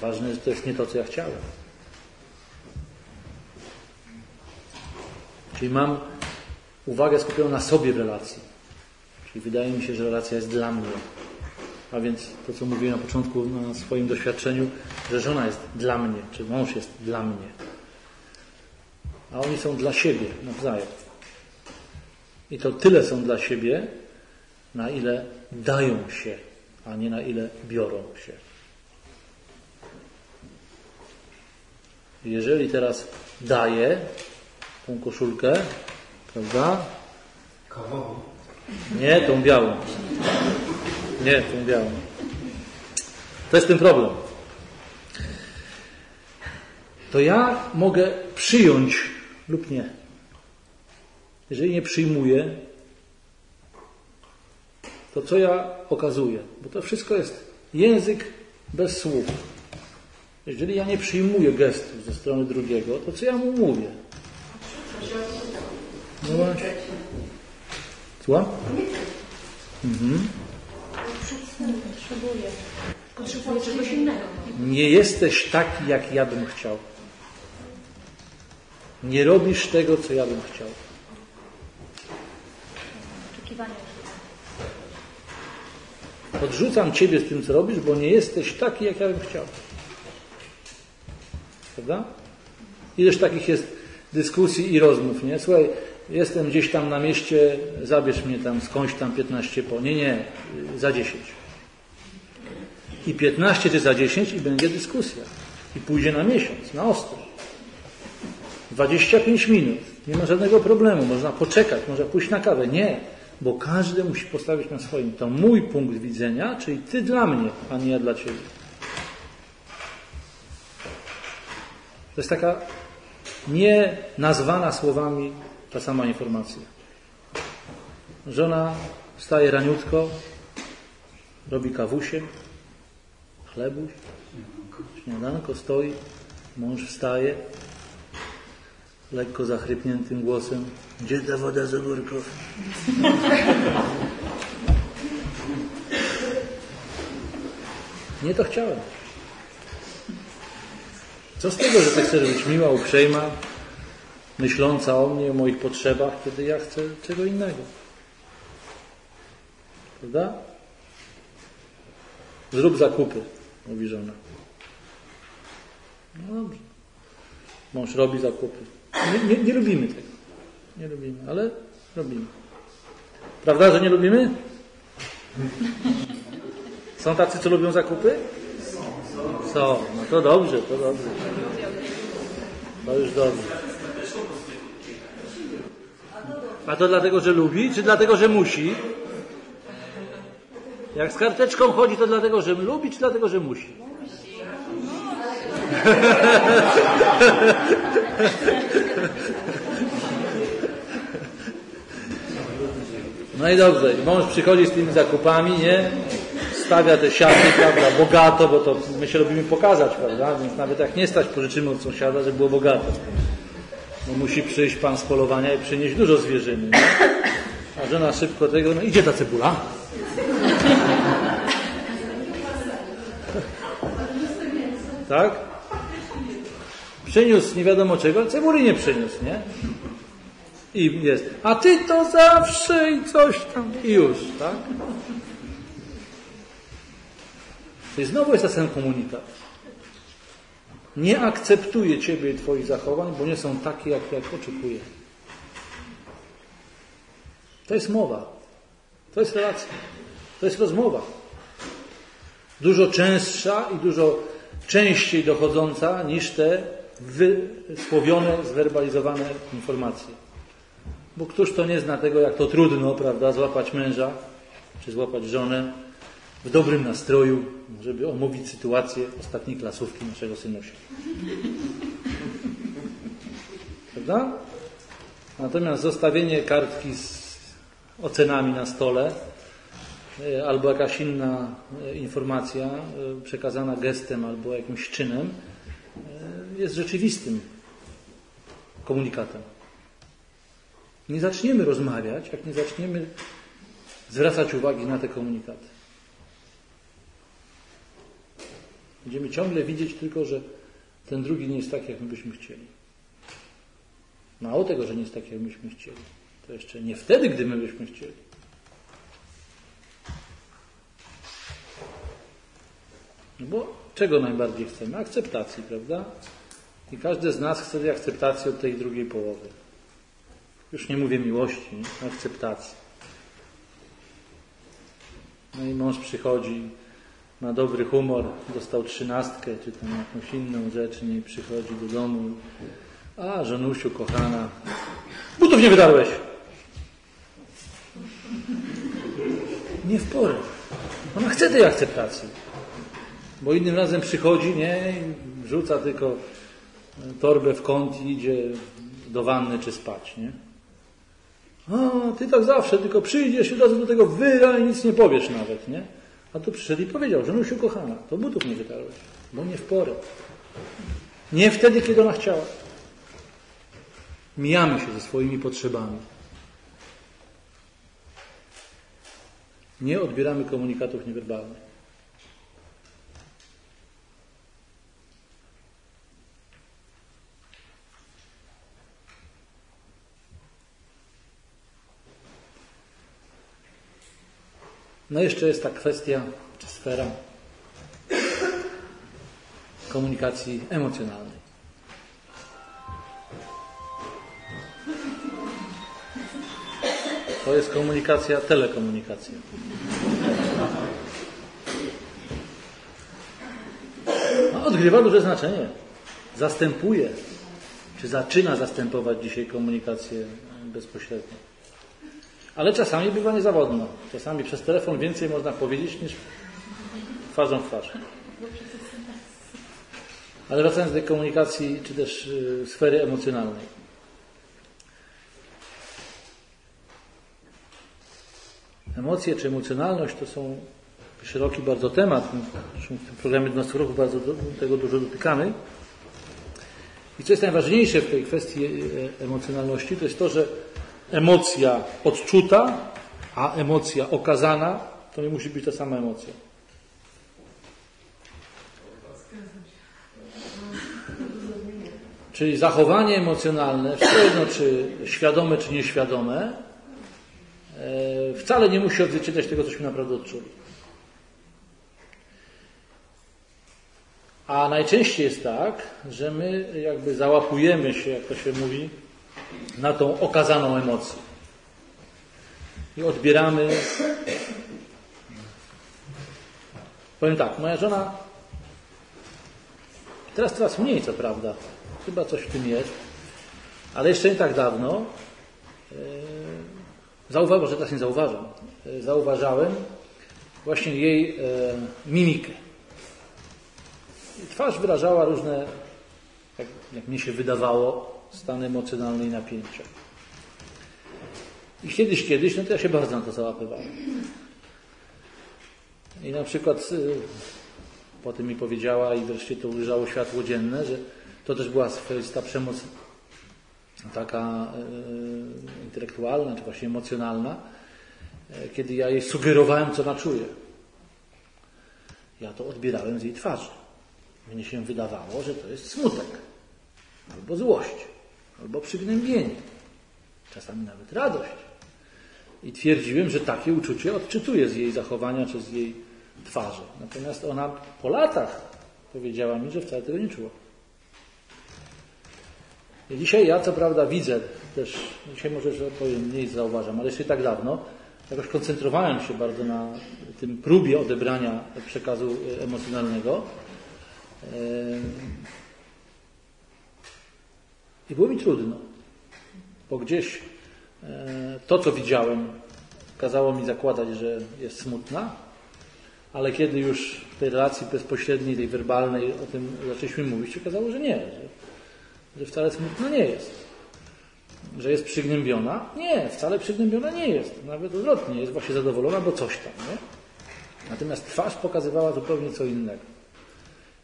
Ważne, że to jest nie to, co ja chciałem. Czyli mam uwagę skupioną na sobie w relacji. Czyli wydaje mi się, że relacja jest dla mnie. A więc to, co mówiłem na początku na swoim doświadczeniu, że żona jest dla mnie, czy mąż jest dla mnie. A oni są dla siebie nawzajem. I to tyle są dla siebie, na ile dają się, a nie na ile biorą się. Jeżeli teraz daję tą koszulkę, prawda? Kawową. Nie, tą białą. Nie, tą białą. To jest ten problem. To ja mogę przyjąć lub nie. Jeżeli nie przyjmuję, to co ja okazuję? Bo to wszystko jest język bez słów. Jeżeli ja nie przyjmuję gestu ze strony drugiego, to co ja mu mówię? No właśnie. Słucham? Mhm. Potrzebuję. Potrzebuję czegoś innego. Nie jesteś taki, jak ja bym chciał. Nie robisz tego, co ja bym chciał. Odrzucam Ciebie z tym, co robisz, bo nie jesteś taki, jak ja bym chciał. Prawda? Ileż takich jest dyskusji i rozmów, nie? Słuchaj, jestem gdzieś tam na mieście, zabierz mnie tam skądś tam 15 po. Nie, nie, za 10. I 15 czy za 10 i będzie dyskusja. I pójdzie na miesiąc, na ostro. 25 minut. Nie ma żadnego problemu. Można poczekać, można pójść na kawę. Nie, bo każdy musi postawić na swoim. To mój punkt widzenia, czyli ty dla mnie, a nie ja dla ciebie. To jest taka nie nazwana słowami ta sama informacja. Żona wstaje raniutko, robi kawusie, chlebuś, śniadanko stoi, mąż wstaje, lekko zachrypniętym głosem. Gdzie ta woda z ogórków? Nie to chciałem. Co z tego, że ty chcesz być miła, uprzejma, myśląca o mnie, o moich potrzebach, kiedy ja chcę czego innego? Prawda? Zrób zakupy, mówi żona. No dobrze. Mąż robi zakupy. Nie, nie, nie lubimy tego. Nie lubimy, ale robimy. Prawda, że nie lubimy? Są tacy, co lubią zakupy? Są. No to dobrze, to dobrze. To już dobrze. A to dlatego, że lubi, czy dlatego, że musi? Jak z karteczką chodzi, to dlatego, że lubi, czy dlatego, że musi? No i dobrze, mąż przychodzi z tymi zakupami, nie? Stawia te siatki, prawda, bogato, bo to my się lubimy pokazać, prawda? Więc nawet jak nie stać, pożyczymy od sąsiada, żeby było bogato. No musi przyjść pan z polowania i przynieść dużo zwierzyny, nie? A żona szybko tego, no idzie ta cebula. Tak? Przyniósł nie wiadomo czego, cebuli nie przyniósł, nie? I jest, a ty to zawsze i coś tam i już, tak? I znowu jest ten komunikat. Nie akceptuję Ciebie i Twoich zachowań, bo nie są takie, jak, jak oczekuję. To jest mowa. To jest relacja. To jest rozmowa. Dużo częstsza i dużo częściej dochodząca niż te wysłowione, zwerbalizowane informacje. Bo któż to nie zna tego, jak to trudno, prawda, złapać męża, czy złapać żonę w dobrym nastroju, żeby omówić sytuację ostatniej klasówki naszego synusia. Prawda? Natomiast zostawienie kartki z ocenami na stole e, albo jakaś inna e, informacja e, przekazana gestem albo jakimś czynem jest rzeczywistym komunikatem. Nie zaczniemy rozmawiać, jak nie zaczniemy zwracać uwagi na te komunikaty. Będziemy ciągle widzieć tylko, że ten drugi nie jest taki, jak my byśmy chcieli. Mało tego, że nie jest taki, jak myśmy chcieli. To jeszcze nie wtedy, gdy my byśmy chcieli. No bo czego najbardziej chcemy? Akceptacji, prawda? I każdy z nas chce akceptacji od tej drugiej połowy. Już nie mówię miłości, akceptacji. No i mąż przychodzi, ma dobry humor, dostał trzynastkę, czy tam jakąś inną rzecz, nie przychodzi do domu. A, żonusiu, kochana, butów nie wydarłeś. Nie w porę. Ona chce tej akceptacji. Bo innym razem przychodzi, nie, rzuca tylko torbę w kąt i idzie do wanny czy spać, nie? A, ty tak zawsze, tylko przyjdziesz i od razu do tego wyra i nic nie powiesz nawet, nie? A tu przyszedł i powiedział, że się kochana, to butów nie wytarłeś, bo nie w porę. Nie wtedy, kiedy ona chciała. Mijamy się ze swoimi potrzebami. Nie odbieramy komunikatów niewerbalnych. No jeszcze jest ta kwestia, czy sfera komunikacji emocjonalnej. To jest komunikacja, telekomunikacja. No, odgrywa duże znaczenie. Zastępuje, czy zaczyna zastępować dzisiaj komunikację bezpośrednią. Ale czasami bywa niezawodno. Czasami przez telefon więcej można powiedzieć niż twarzą w twarz. Ale wracając do komunikacji, czy też y, sfery emocjonalnej. Emocje czy emocjonalność to są szeroki bardzo temat. W tym programie 12 roku bardzo do, tego dużo dotykamy. I co jest najważniejsze w tej kwestii e, emocjonalności, to jest to, że emocja odczuta, a emocja okazana, to nie musi być ta sama emocja. Czyli zachowanie emocjonalne, jedno czy świadome, czy nieświadome, e, wcale nie musi odzwierciedlać tego, cośmy naprawdę odczuli. A najczęściej jest tak, że my jakby załapujemy się, jak to się mówi, na tą okazaną emocję. I odbieramy. Powiem tak, moja żona teraz coraz mniej, co prawda. Chyba coś w tym jest. Ale jeszcze nie tak dawno yy, zauważyłem, że teraz nie zauważam. Yy, zauważałem właśnie jej yy, mimikę. I twarz wyrażała różne, jak, jak mnie się wydawało, stan emocjonalny i napięcia. I kiedyś, kiedyś, no to ja się bardzo na to załapywałem. I na przykład y, potem mi powiedziała i wreszcie to ujrzało światło dzienne, że to też była swoista przemoc taka y, intelektualna, czy właśnie emocjonalna, y, kiedy ja jej sugerowałem, co ona czuje. Ja to odbierałem z jej twarzy. Mnie się wydawało, że to jest smutek albo złość albo przygnębienie. czasami nawet radość. I twierdziłem, że takie uczucie odczytuję z jej zachowania czy z jej twarzy. Natomiast ona po latach powiedziała mi, że wcale tego nie czuła. I dzisiaj ja co prawda widzę też, dzisiaj może, że powiem, mniej zauważam, ale jeszcze tak dawno jakoś koncentrowałem się bardzo na tym próbie odebrania przekazu emocjonalnego. I było mi trudno, bo gdzieś e, to, co widziałem, kazało mi zakładać, że jest smutna, ale kiedy już w tej relacji bezpośredniej, tej werbalnej o tym zaczęliśmy mówić, się okazało, że nie, że, że wcale smutna nie jest. Że jest przygnębiona? Nie, wcale przygnębiona nie jest. Nawet odwrotnie, jest właśnie zadowolona, bo coś tam, nie? Natomiast twarz pokazywała zupełnie co innego.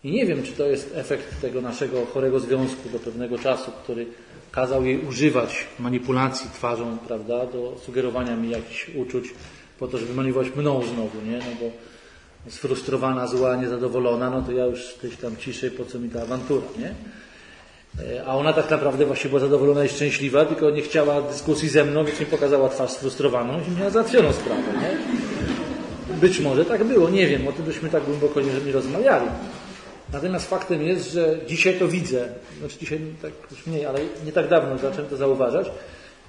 I nie wiem, czy to jest efekt tego naszego chorego związku do pewnego czasu, który kazał jej używać manipulacji twarzą, prawda, do sugerowania mi jakichś uczuć, po to, żeby manipulować mną znowu, nie? No bo sfrustrowana, zła, niezadowolona, no to ja już gdzieś tam ciszej, po co mi ta awantura, nie? E, a ona tak naprawdę właśnie była zadowolona i szczęśliwa, tylko nie chciała dyskusji ze mną, więc mi pokazała twarz sfrustrowaną i miała załatwioną sprawę, nie? Być może tak było, nie wiem, o tym byśmy tak głęboko nie, rozmawiali. Natomiast faktem jest, że dzisiaj to widzę, znaczy dzisiaj tak już mniej, ale nie tak dawno zacząłem to zauważać,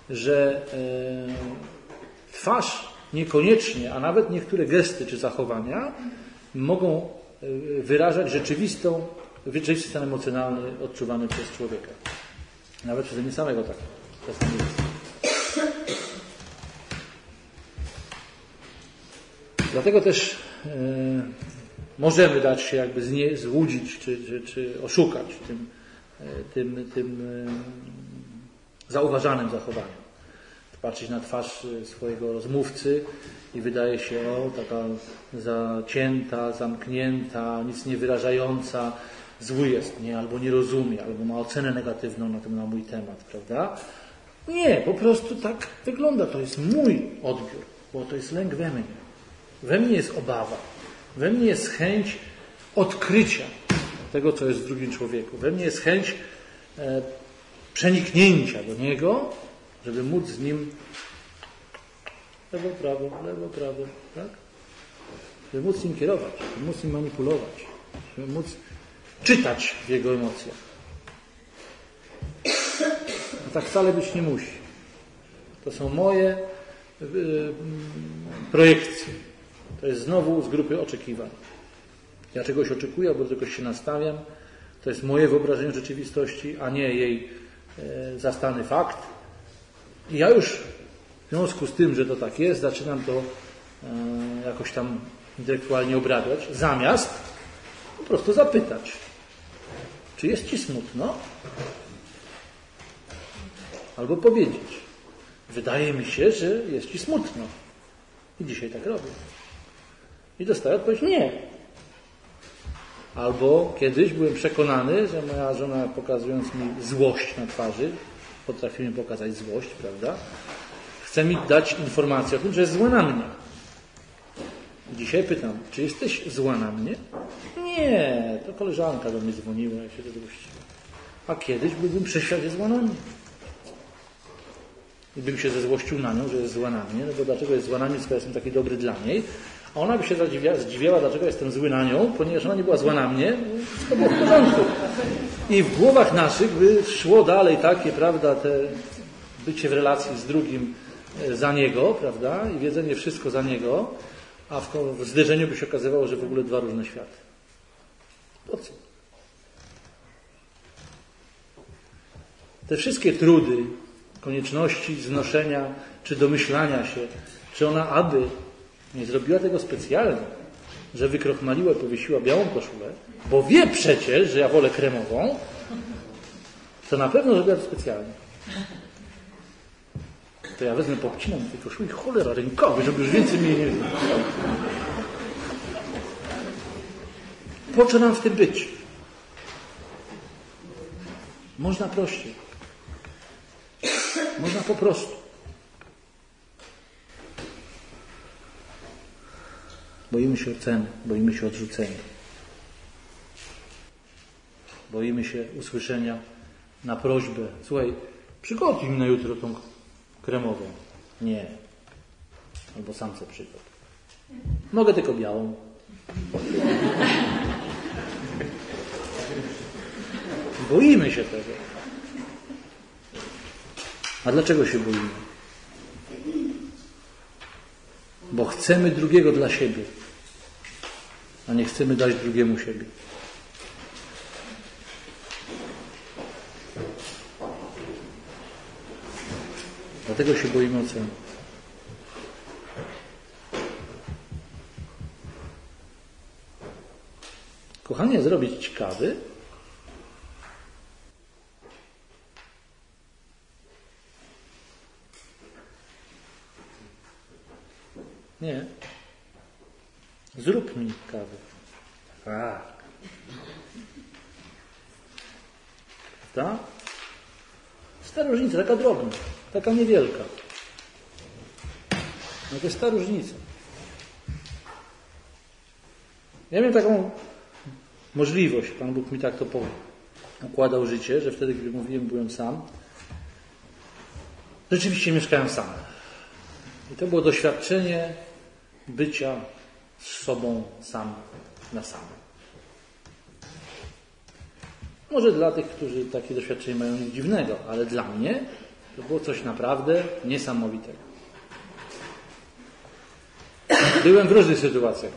że e, twarz niekoniecznie, a nawet niektóre gesty czy zachowania mogą e, wyrażać rzeczywistą, rzeczywisty stan emocjonalny odczuwany przez człowieka. Nawet przeze mnie samego tak. Dlatego też e, możemy dać się jakby znie, złudzić czy, czy, czy oszukać tym, e, tym, tym e, zauważanym zachowaniem. Patrzeć na twarz e, swojego rozmówcy i wydaje się, o, taka zacięta, zamknięta, nic nie wyrażająca, zły jest, nie, albo nie rozumie, albo ma ocenę negatywną na, ten, na mój temat, prawda? Nie, po prostu tak wygląda. To jest mój odbiór, bo to jest lęk we mnie. We mnie jest obawa. We mnie jest chęć odkrycia tego, co jest w drugim człowieku. We mnie jest chęć e, przeniknięcia do niego, żeby móc z nim lewo, prawo, lewo, prawo, tak? Żeby móc nim kierować, żeby móc nim manipulować, żeby móc czytać w jego emocjach. A tak wcale być nie musi. To są moje y, projekcje. To jest znowu z grupy oczekiwań. Ja czegoś oczekuję, albo do czegoś się nastawiam. To jest moje wyobrażenie rzeczywistości, a nie jej e, zastany fakt. I ja już w związku z tym, że to tak jest, zaczynam to e, jakoś tam intelektualnie obrabiać, zamiast po prostu zapytać, czy jest Ci smutno? Albo powiedzieć, wydaje mi się, że jest Ci smutno. I dzisiaj tak robię. I dostaję odpowiedź nie. Albo kiedyś byłem przekonany, że moja żona pokazując mi złość na twarzy, potrafi mi pokazać złość, prawda? Chce mi dać informację o tym, że jest zła na mnie. Dzisiaj pytam, czy jesteś zła na mnie? Nie, to koleżanka do mnie dzwoniła, ja się złościłem. A kiedyś byłbym przeświadczony, że zła na mnie. I bym się zezłościł na nią, że jest zła na mnie, no bo dlaczego jest zła na mnie, skoro jestem taki dobry dla niej, a ona by się zdziwiała, dlaczego jestem zły na nią, ponieważ ona nie była zła na mnie, to było w porządku. I w głowach naszych by szło dalej takie, prawda, te bycie w relacji z drugim e, za niego, prawda, i wiedzenie wszystko za niego, a w, w zderzeniu by się okazywało, że w ogóle dwa różne światy. Po co? Te wszystkie trudy, konieczności znoszenia czy domyślania się, czy ona aby nie zrobiła tego specjalnie, że wykrochmaliła i powiesiła białą koszulę, bo wie przecież, że ja wolę kremową, to na pewno zrobiła to specjalnie. To ja wezmę, popcinam tej koszuli, cholera, rękowy, żeby już więcej mnie nie... Po co nam w tym być? Można prościej. Można po prostu. Boimy się oceny, boimy się odrzucenia. Boimy się usłyszenia na prośbę. Słuchaj, przygotuj mi na jutro tą Kremową. Nie. Albo samce przygód. Mogę tylko białą. Boimy się tego. A dlaczego się boimy? Bo chcemy drugiego dla siebie, a nie chcemy dać drugiemu siebie. Dlatego się boimy oceny. Kochanie, zrobić ciekawy, Nie. Zrób mi kawę. Tak. Prawda? Jest ta różnica, taka drobna, taka niewielka. No to jest ta różnica. Ja miałem taką możliwość, Pan Bóg mi tak to układał życie, że wtedy, gdy mówiłem, byłem sam, rzeczywiście mieszkałem sam. I to było doświadczenie bycia z sobą sam na sam. Może dla tych, którzy takie doświadczenie mają nic dziwnego, ale dla mnie to było coś naprawdę niesamowitego. Byłem w różnych sytuacjach.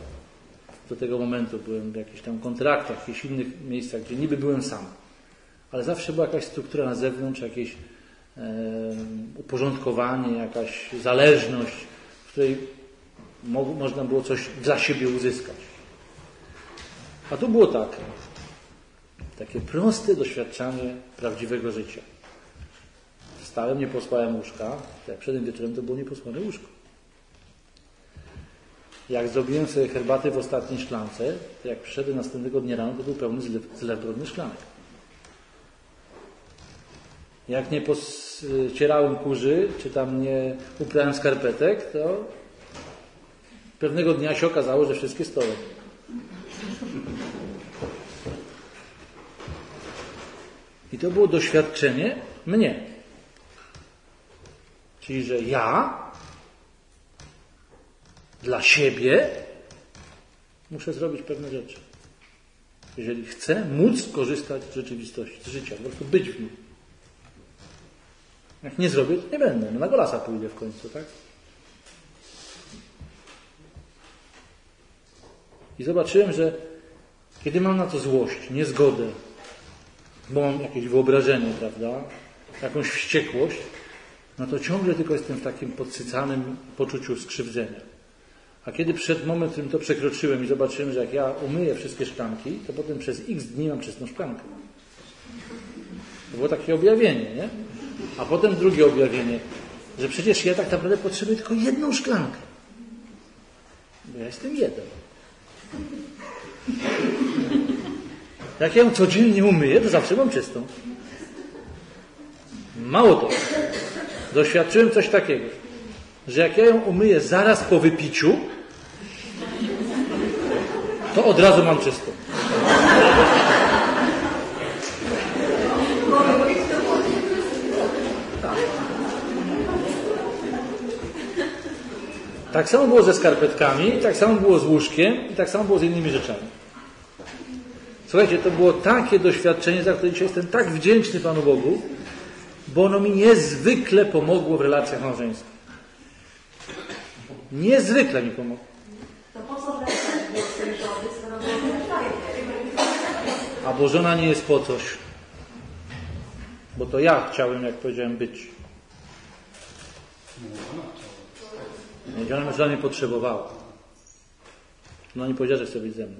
Do tego momentu byłem w jakichś tam kontraktach, w jakichś innych miejscach, gdzie niby byłem sam. Ale zawsze była jakaś struktura na zewnątrz, jakieś e, uporządkowanie, jakaś zależność, w której mo można było coś dla siebie uzyskać. A tu było tak. Takie proste doświadczanie prawdziwego życia. Wstałem, nie posłałem łóżka. Jak przedtem wieczorem to było nieposłane łóżko. Jak zrobiłem sobie herbaty w ostatniej szklance, to jak przyszedłem następnego dnia rano, to był pełny zlew, zlew brudnych szklanek. Jak nie pocierałem kurzy, czy tam nie uprałem skarpetek, to pewnego dnia się okazało, że wszystkie stoją. I to było doświadczenie mnie. Czyli, że ja dla siebie muszę zrobić pewne rzeczy. Jeżeli chcę móc korzystać z rzeczywistości, z życia, po prostu być w nim. Jak nie zrobię, to nie będę. No na golasa pójdę w końcu, tak? I zobaczyłem, że kiedy mam na to złość, niezgodę, bo mam jakieś wyobrażenie, prawda, jakąś wściekłość, no to ciągle tylko jestem w takim podsycanym poczuciu skrzywdzenia. A kiedy przed moment, w którym to przekroczyłem i zobaczyłem, że jak ja umyję wszystkie szklanki, to potem przez x dni mam czystą szklankę. To było takie objawienie, nie? A potem drugie objawienie, że przecież ja tak naprawdę potrzebuję tylko jedną szklankę. Bo ja jestem jeden. Jak ja ją codziennie umyję, to zawsze mam czystą. Mało to. Doświadczyłem coś takiego, że jak ja ją umyję zaraz po wypiciu, to od razu mam czystą. Tak samo było ze skarpetkami, tak samo było z łóżkiem i tak samo było z innymi rzeczami. Słuchajcie, to było takie doświadczenie, za które dzisiaj jestem tak wdzięczny Panu Bogu, bo ono mi niezwykle pomogło w relacjach małżeńskich. Niezwykle mi pomogło. To po co A bo żona nie jest po coś. Bo to ja chciałem, jak powiedziałem, być. Nie, ona żony potrzebowała. No nie powiedziała, że chce być ze mną.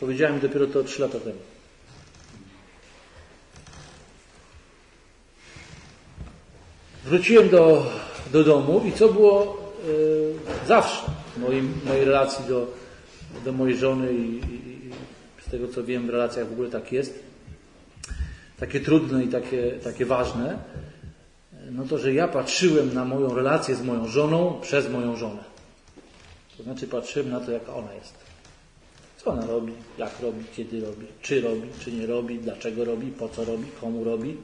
Powiedziałem dopiero to trzy lata temu. Wróciłem do, do domu i co było y, zawsze w moim, mojej relacji do, do mojej żony i, i, i, z tego co wiem w relacjach w ogóle tak jest, takie trudne i takie, takie ważne, no to, że ja patrzyłem na moją relację z moją żoną przez moją żonę. To znaczy patrzyłem na to, jaka ona jest. Co ona robi, jak robi, kiedy robi, czy robi, czy nie robi, dlaczego robi, po co robi, komu robi.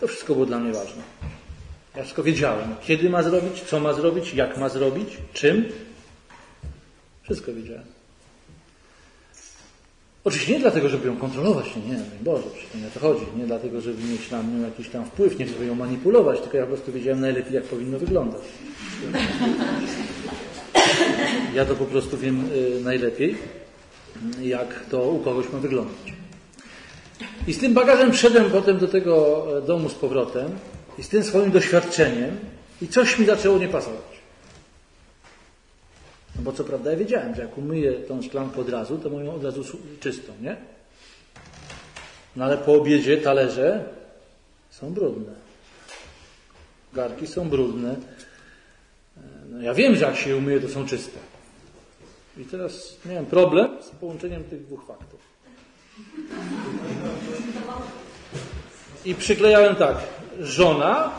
To wszystko było dla mnie ważne. Ja wszystko wiedziałem. Kiedy ma zrobić, co ma zrobić, jak ma zrobić, czym. Wszystko wiedziałem. Oczywiście nie dlatego, żeby ją kontrolować, nie, nie, Boże, przecież nie o to chodzi. Nie dlatego, żeby mieć na nią jakiś tam wpływ, nie żeby ją manipulować, tylko ja po prostu wiedziałem najlepiej, jak powinno wyglądać. Ja to po prostu wiem y, najlepiej, jak to u kogoś ma wyglądać. I z tym bagażem wszedłem potem do tego e, domu z powrotem i z tym swoim doświadczeniem i coś mi zaczęło nie pasować. No bo co prawda ja wiedziałem, że jak umyję tą szklankę od razu, to moją od razu czystą, nie? No ale po obiedzie talerze są brudne. Garki są brudne. E, No ja wiem, że jak się je umyje, to są czyste. I teraz miałem problem z połączeniem tych dwóch faktów. I przyklejałem tak. Żona,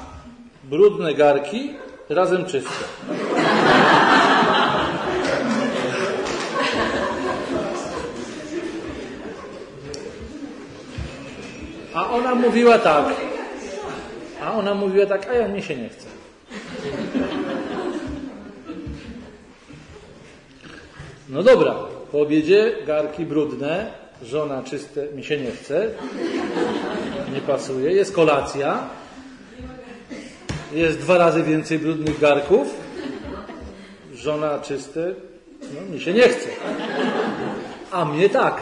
brudne garki, razem czyste. A ona mówiła tak. A ona mówiła tak, a ja mnie się nie chce. No dobra, po obiedzie garki brudne, żona czyste, mi się nie chce, nie pasuje, jest kolacja, jest dwa razy więcej brudnych garków, żona czyste, no mi się nie chce, a mnie tak.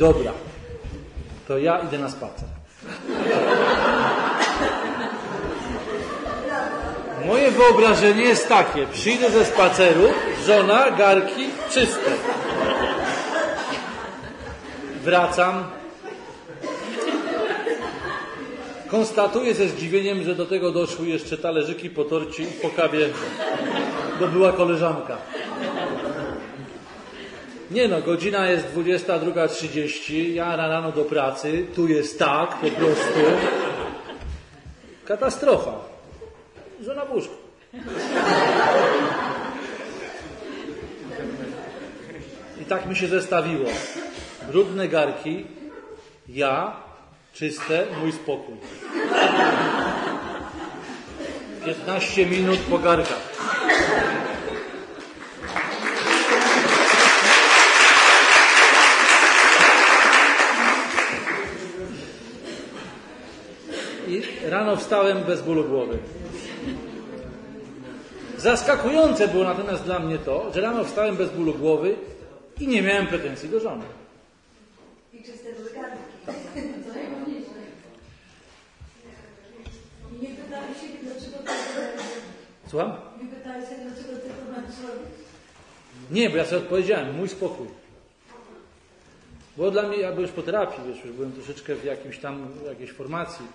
Dobra, to ja idę na spacer. Moje wyobrażenie jest takie. Przyjdę ze spaceru, żona, garki czyste. Wracam. Konstatuję ze zdziwieniem, że do tego doszły jeszcze talerzyki po torcie i po kawie, bo była koleżanka. Nie no, godzina jest 22.30, ja rano do pracy, tu jest tak, po prostu. Katastrofa. Żona w łóżku. I tak mi się zestawiło. Brudne garki, ja, czyste, mój spokój. 15 minut po garkach. Rano wstałem bez bólu głowy. Zaskakujące było natomiast dla mnie to, że rano wstałem bez bólu głowy i nie miałem pretensji do żony. I czyste były garnki. Nie pytali się, dlaczego zrobić. Słucham? Nie pytali się, dlaczego ty to masz zrobić. Nie, bo ja sobie odpowiedziałem, mój spokój. Bo dla mnie, ja byłem już po terapii, wiesz, już byłem troszeczkę w jakimś tam, jakiejś formacji.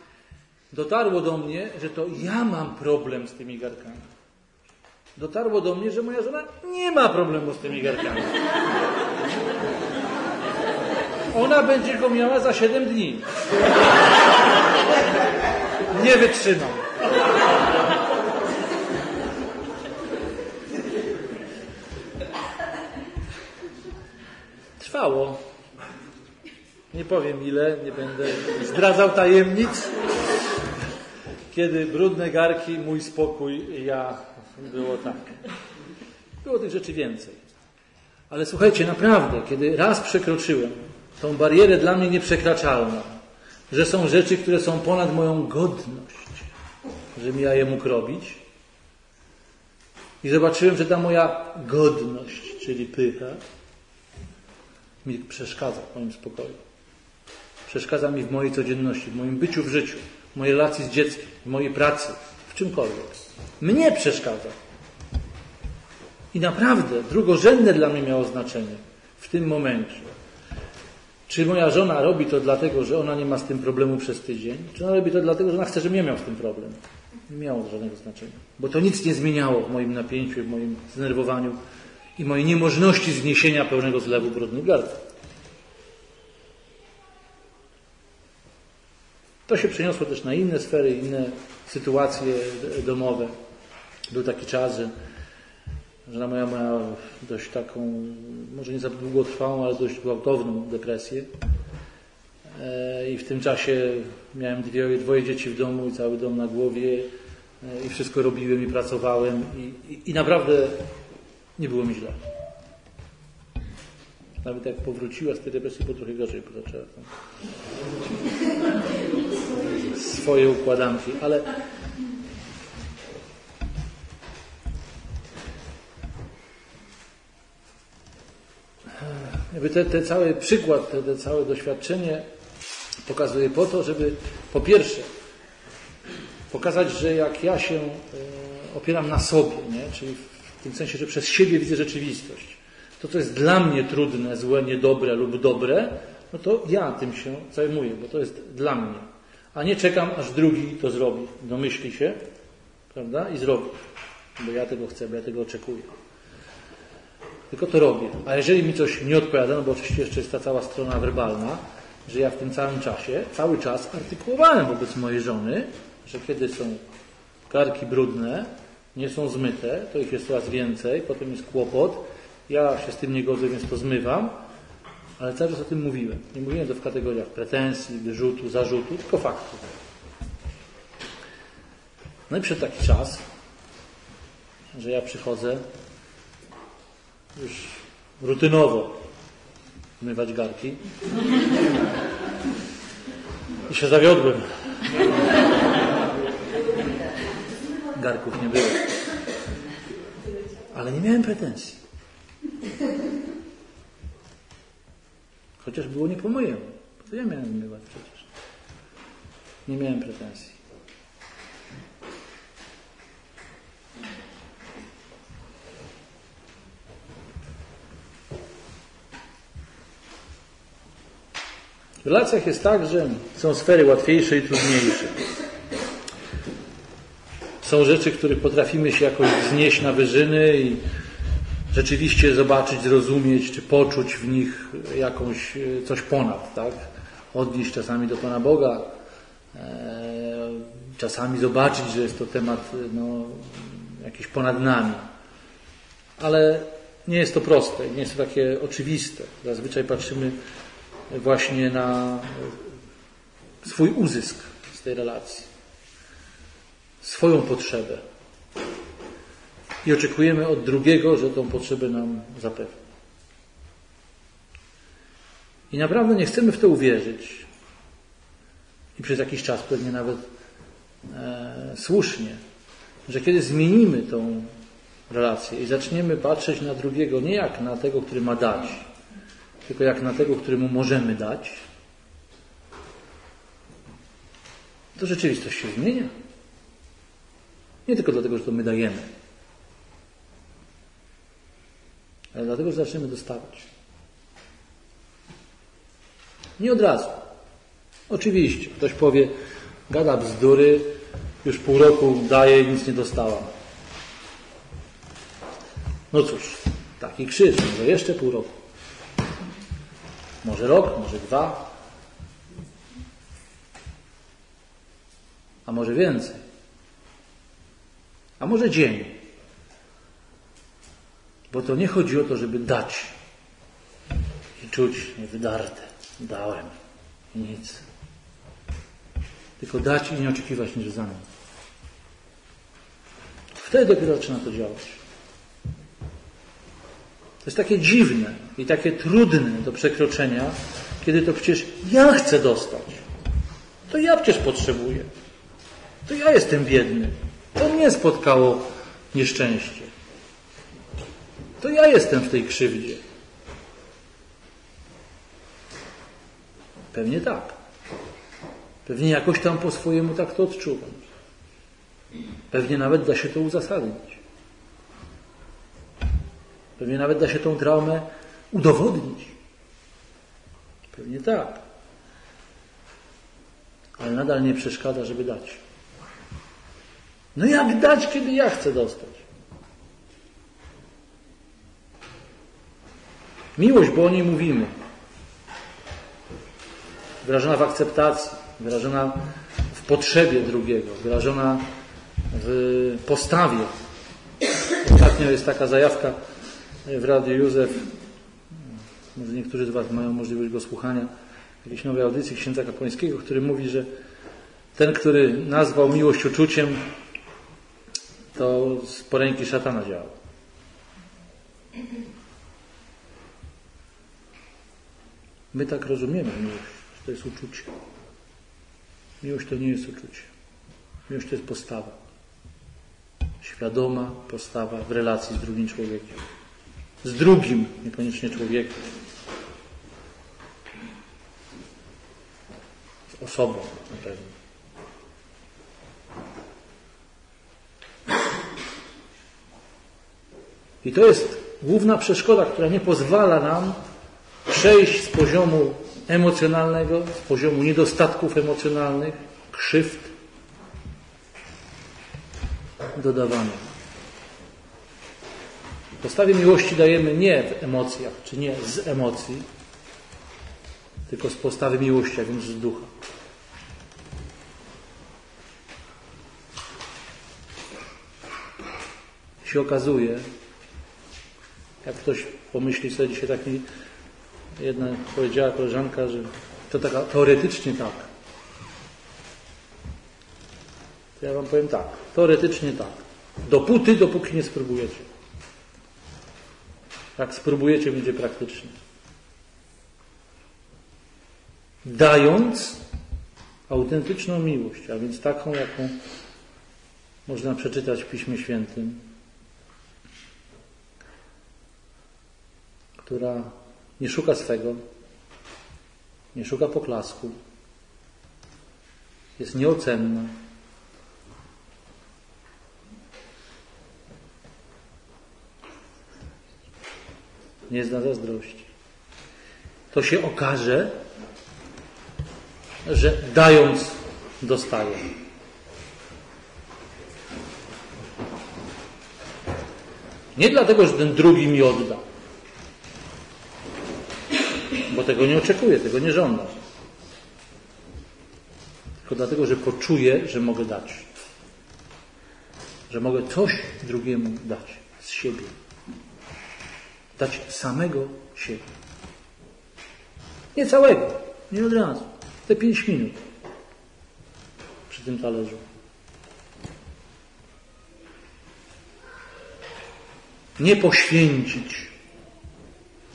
Dotarło do mnie, że to ja mam problem z tymi garkami. Dotarło do mnie, że moja żona nie ma problemu z tymi garkami. Ona będzie go miała za 7 dni. Nie wytrzymam. Trwało. Nie powiem ile, nie będę zdradzał tajemnic. Kiedy brudne garki, mój spokój, ja było tak. Było tych rzeczy więcej. Ale słuchajcie, naprawdę, kiedy raz przekroczyłem tą barierę dla mnie nieprzekraczalną, że są rzeczy, które są ponad moją godność, żebym ja je mógł robić, i zobaczyłem, że ta moja godność, czyli pycha, mi przeszkadza w moim spokoju. Przeszkadza mi w mojej codzienności, w moim byciu w życiu, mojej relacji z dzieckiem, mojej pracy, w czymkolwiek. Mnie przeszkadza. I naprawdę drugorzędne dla mnie miało znaczenie w tym momencie. Czy moja żona robi to dlatego, że ona nie ma z tym problemu przez tydzień, czy ona robi to dlatego, że ona chce, żebym ja miał z tym problem? Nie miało żadnego znaczenia. Bo to nic nie zmieniało w moim napięciu, w moim zdenerwowaniu i mojej niemożności zniesienia pełnego zlewu brudnych garków. To się przeniosło też na inne sfery, inne sytuacje domowe. Był taki czas, że żona moja miała dość taką, może nie za długotrwałą, ale dość gwałtowną depresję. E, I w tym czasie miałem dwie, dwoje dzieci w domu i cały dom na głowie e, i wszystko robiłem i pracowałem i, i, i naprawdę nie było mi źle. Nawet jak powróciła z tej depresji, było trochę gorzej, bo zaczęła swoje układanki, ale jakby te, te cały przykład, te, te całe doświadczenie pokazuje po to, żeby po pierwsze pokazać, że jak ja się e, opieram na sobie, nie? czyli w tym sensie, że przez siebie widzę rzeczywistość, to co jest dla mnie trudne, złe, niedobre lub dobre, no to ja tym się zajmuję, bo to jest dla mnie. A nie czekam, aż drugi to zrobi. Domyśli się, prawda? I zrobi. Bo ja tego chcę, bo ja tego oczekuję. Tylko to robię. A jeżeli mi coś nie odpowiada, no bo oczywiście jeszcze jest ta cała strona werbalna, że ja w tym całym czasie, cały czas artykułowałem wobec mojej żony, że kiedy są karki brudne, nie są zmyte, to ich jest coraz więcej, potem jest kłopot, ja się z tym nie godzę, więc to zmywam, ale cały czas o tym mówiłem. Nie mówiłem to w kategoriach pretensji, wyrzutu, zarzutu, tylko faktów. No i przed taki czas, że ja przychodzę już rutynowo mywać garki i się zawiodłem. Garków nie było. Ale nie miałem pretensji. Chociaż było nie po mojemu. To ja miałem przecież. Nie miałem pretensji. W relacjach jest tak, że są sfery łatwiejsze i trudniejsze. Są rzeczy, których potrafimy się jakoś wznieść na wyżyny i rzeczywiście zobaczyć, zrozumieć, czy poczuć w nich jakąś coś ponad, tak? Odnieść czasami do Pana Boga, e, czasami zobaczyć, że jest to temat no, jakiś ponad nami. Ale nie jest to proste, nie jest to takie oczywiste. Zazwyczaj patrzymy właśnie na swój uzysk z tej relacji, swoją potrzebę. I oczekujemy od drugiego, że tą potrzebę nam zapewni. I naprawdę nie chcemy w to uwierzyć. I przez jakiś czas pewnie nawet e, słusznie, że kiedy zmienimy tą relację i zaczniemy patrzeć na drugiego nie jak na tego, który ma dać, tylko jak na tego, któremu możemy dać, to rzeczywistość się zmienia. Nie tylko dlatego, że to my dajemy, ale dlatego, że zaczniemy dostawać. Nie od razu. Oczywiście, ktoś powie, gada bzdury, już pół roku daje i nic nie dostała. No cóż, taki krzyż, może jeszcze pół roku. Może rok, może dwa, a może więcej, a może dzień. Bo to nie chodzi o to, żeby dać i czuć niewydarte. Dałem i nic. Tylko dać i nie oczekiwać nic w zamian. Wtedy dopiero zaczyna to działać. To jest takie dziwne i takie trudne do przekroczenia, kiedy to przecież ja chcę dostać. To ja przecież potrzebuję. To ja jestem biedny. To mnie spotkało nieszczęście. To ja jestem w tej krzywdzie. Pewnie tak. Pewnie jakoś tam po swojemu tak to odczuwam. Pewnie nawet da się to uzasadnić. Pewnie nawet da się tą traumę udowodnić. Pewnie tak. Ale nadal nie przeszkadza, żeby dać. No jak dać, kiedy ja chcę dostać? Miłość, bo o niej mówimy. Wyrażona w akceptacji, wyrażona w potrzebie drugiego, wyrażona w postawie. Ostatnio jest taka zajawka w Radiu Józef, może niektórzy z Was mają możliwość go słuchania, jakiejś nowej audycji księdza kapłańskiego, który mówi, że ten, który nazwał miłość uczuciem, to z poręki szatana działał. My tak rozumiemy miłość, to jest uczucie. Miłość to nie jest uczucie. Miłość to jest postawa. Świadoma postawa w relacji z drugim człowiekiem. Z drugim, niekoniecznie człowiekiem. Z osobą na pewno. I to jest główna przeszkoda, która nie pozwala nam przejść z poziomu emocjonalnego, z poziomu niedostatków emocjonalnych, krzywd, do dawania. Postawie miłości dajemy nie w emocjach, czy nie z emocji, tylko z postawy miłości, a więc z ducha. Się okazuje, jak ktoś pomyśli sobie dzisiaj tak mi jedna powiedziała koleżanka, że to taka teoretycznie tak. To ja wam powiem tak. Teoretycznie tak. Dopóty, dopóki nie spróbujecie. Jak spróbujecie, będzie praktycznie. Dając autentyczną miłość, a więc taką, jaką można przeczytać w Piśmie Świętym, która nie szuka swego, nie szuka poklasku, jest nieocenna. Nie zna zazdrości. To się okaże, że dając dostaje. Nie dlatego, że ten drugi mi odda tego nie oczekuję, tego nie żądam. Tylko dlatego, że poczuję, że mogę dać. Że mogę coś drugiemu dać z siebie. Dać samego siebie. Nie całego, nie od razu. Te pięć minut przy tym talerzu. Nie poświęcić,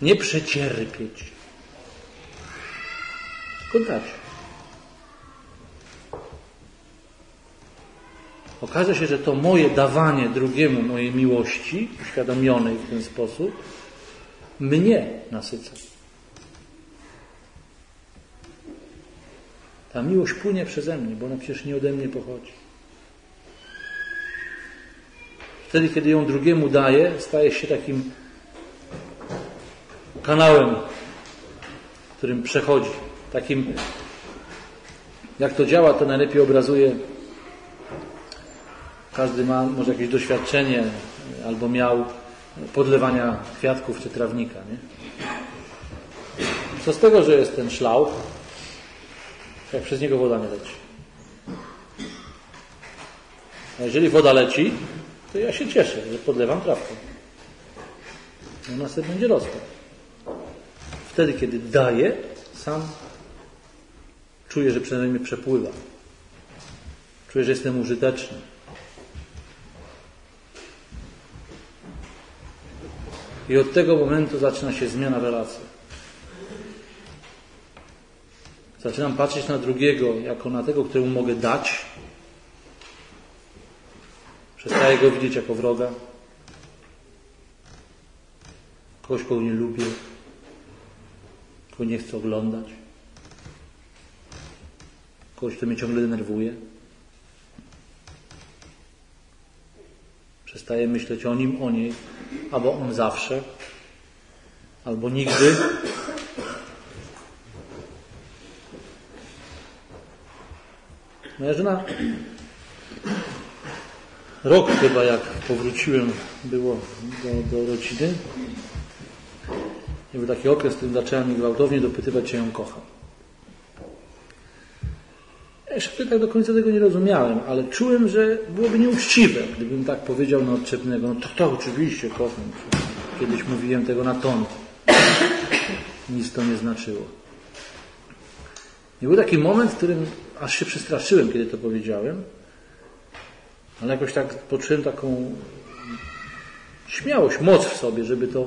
nie przecierpieć, dać. Okaże się, że to moje dawanie drugiemu mojej miłości, uświadomionej w ten sposób, mnie nasyca. Ta miłość płynie przeze mnie, bo ona przecież nie ode mnie pochodzi. Wtedy, kiedy ją drugiemu daję, staje się takim kanałem, którym przechodzi. Takim, jak to działa, to najlepiej obrazuje. Każdy ma może jakieś doświadczenie albo miał podlewania kwiatków czy trawnika. Nie? Co z tego, że jest ten szlauch, jak przez niego woda nie leci? A jeżeli woda leci, to ja się cieszę, że podlewam trawkę. Ona sobie będzie rosła. Wtedy, kiedy daję, sam czuję, że przynajmniej mnie przepływa. Czuję, że jestem użyteczny. I od tego momentu zaczyna się zmiana relacji. Zaczynam patrzeć na drugiego jako na tego, któremu mogę dać. Przestaję go widzieć jako wroga. Kogoś, kogo nie lubię. Kogo nie chcę oglądać. Kogoś, kto mnie ciągle denerwuje. Przestaję myśleć o nim, o niej, albo on zawsze, albo nigdy. Moja żona rok chyba jak powróciłem było do, do rodziny. I był taki okres, w którym zaczęła gwałtownie dopytywać, czy ją kocham. Jeszcze tak do końca tego nie rozumiałem, ale czułem, że byłoby nieuczciwe, gdybym tak powiedział na odczepnego. No to, to oczywiście kocham. Kiedyś mówiłem tego na ton. Nic to nie znaczyło. I był taki moment, w którym aż się przestraszyłem, kiedy to powiedziałem, ale jakoś tak poczułem taką śmiałość, moc w sobie, żeby to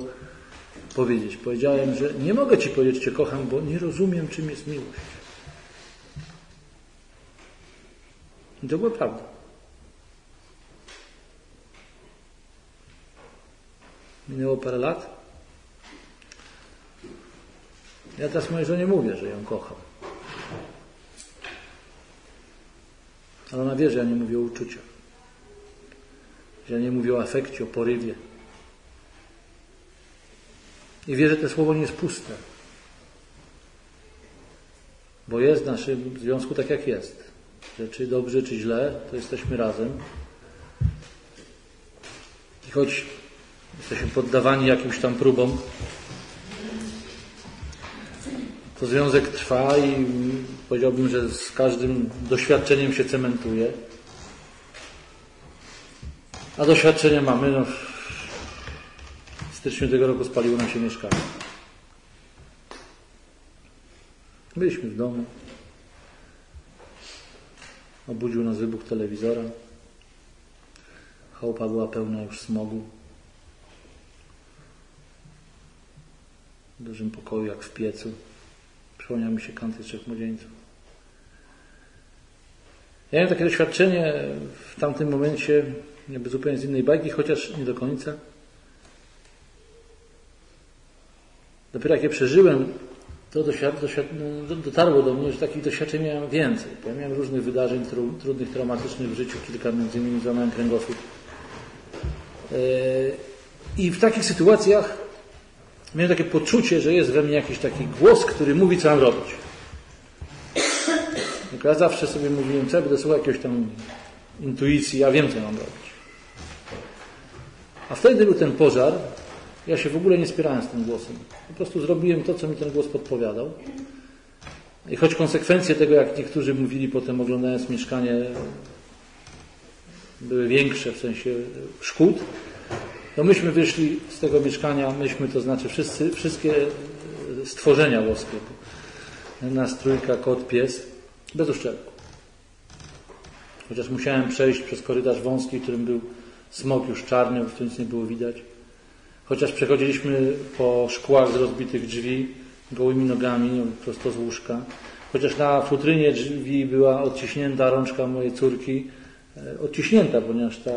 powiedzieć. Powiedziałem, że nie mogę Ci powiedzieć, Cię kocham, bo nie rozumiem, czym jest miłość. I to była prawda. Minęło parę lat. Ja teraz mojej żonie mówię, że ją kocham. Ale ona wie, że ja nie mówię o uczuciach. Że ja nie mówię o afekcie, o porywie. I wie, że to słowo nie jest puste. Bo jest w naszym związku tak, jak jest. Że czy dobrze, czy źle, to jesteśmy razem. I choć jesteśmy poddawani jakimś tam próbom, to związek trwa i powiedziałbym, że z każdym doświadczeniem się cementuje. A doświadczenie mamy, no, w styczniu tego roku spaliło nam się mieszkanie. Byliśmy w domu. Obudził nas wybuch telewizora. Chałupa była pełna już smogu. W dużym pokoju, jak w piecu. Przypomniał mi się kanty trzech młodzieńców. Ja miałem takie doświadczenie w tamtym momencie, jakby zupełnie z innej bajki, chociaż nie do końca. Dopiero jak je przeżyłem, to doświad, doświad, no, dotarło do mnie, że takich doświadczeń miałem więcej. Ja miałem różnych wydarzeń tru, trudnych, traumatycznych w życiu, kilka między innymi złamałem kręgosłup. Yy, I w takich sytuacjach miałem takie poczucie, że jest we mnie jakiś taki głos, który mówi, co mam robić. Tylko ja zawsze sobie mówiłem, co ja będę słuchał tam intuicji, ja wiem, co mam robić. A wtedy był ten pożar, ja się w ogóle nie spierałem z tym głosem. Po prostu zrobiłem to, co mi ten głos podpowiadał. I choć konsekwencje tego, jak niektórzy mówili potem oglądając mieszkanie, były większe w sensie szkód, to myśmy wyszli z tego mieszkania, myśmy, to znaczy wszyscy, wszystkie stworzenia boskie, nas trójka, kot, pies, bez uszczerbku. Chociaż musiałem przejść przez korytarz wąski, w którym był smok już czarny, w nic nie było widać. Chociaż przechodziliśmy po szkłach z rozbitych drzwi, gołymi nogami, prosto z łóżka. Chociaż na futrynie drzwi była odciśnięta rączka mojej córki, odciśnięta, ponieważ ta,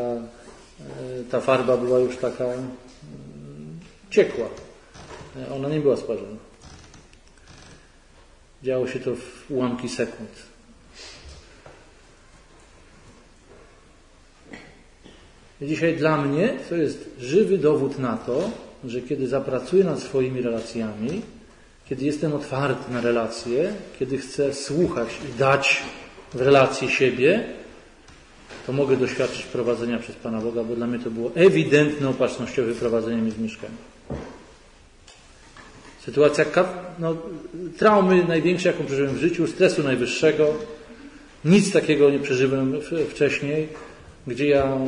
ta farba była już taka ciekła. Ona nie była sparzona. Działo się to w ułamki sekund. Dzisiaj dla mnie to jest żywy dowód na to, że kiedy zapracuję nad swoimi relacjami, kiedy jestem otwarty na relacje, kiedy chcę słuchać i dać w relacji siebie, to mogę doświadczyć prowadzenia przez Pana Boga, bo dla mnie to było ewidentne opatrznościowe prowadzenie mnie z mieszkania. Sytuacja no, traumy największej, jaką przeżyłem w życiu, stresu najwyższego. Nic takiego nie przeżyłem wcześniej, gdzie ja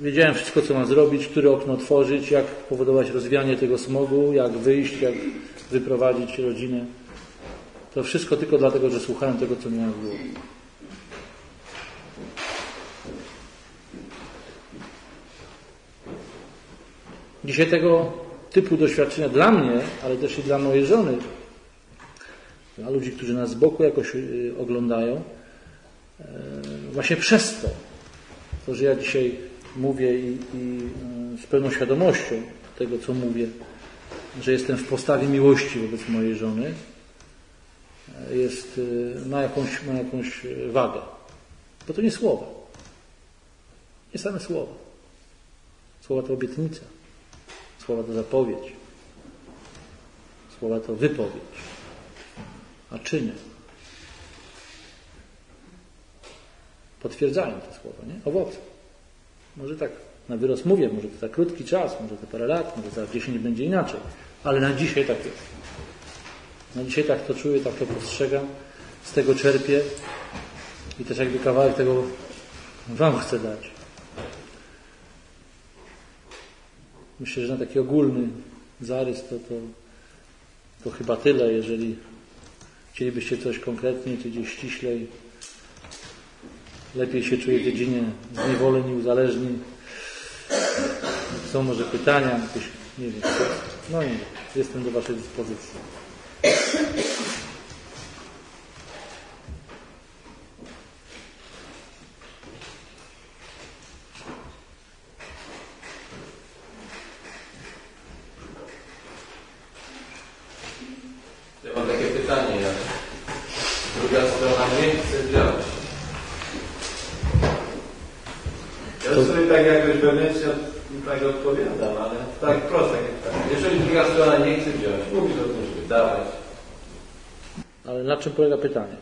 wiedziałem wszystko, co mam zrobić, które okno otworzyć, jak powodować rozwianie tego smogu, jak wyjść, jak wyprowadzić rodzinę. To wszystko tylko dlatego, że słuchałem tego, co miałem w głowie. Dzisiaj tego typu doświadczenia dla mnie, ale też i dla mojej żony, dla ludzi, którzy nas z boku jakoś oglądają, właśnie przez to, to, że ja dzisiaj mówię i, i z pełną świadomością tego, co mówię, że jestem w postawie miłości wobec mojej żony, jest, ma, jakąś, ma jakąś wagę. Bo to nie słowa. Nie same słowa. Słowa to obietnica. Słowa to zapowiedź. Słowa to wypowiedź. A czyny potwierdzają te słowa, nie? Owoce. Może tak na wyrost mówię, może to za krótki czas, może to parę lat, może za 10 będzie inaczej, ale na dzisiaj tak jest. Na dzisiaj tak to czuję, tak to postrzegam, z tego czerpię i też jakby kawałek tego Wam chcę dać. Myślę, że na taki ogólny zarys to, to, to chyba tyle, jeżeli chcielibyście coś konkretnie, czy gdzieś ściślej, lepiej się czujecie dziennie zniewoleni, uzależni. Są może pytania, jakieś, nie wiem. No i jestem do Waszej dyspozycji. Ja mam takie pytanie, jak druga strona nie chce działać. Ja To- sobie tak jakoś wewnętrznie tak odpowiadam, ale tak proste jak tak. Jeżeli druga strona nie chce wziąć, mówisz o tym, żeby dawać. Ale na czym polega pytanie?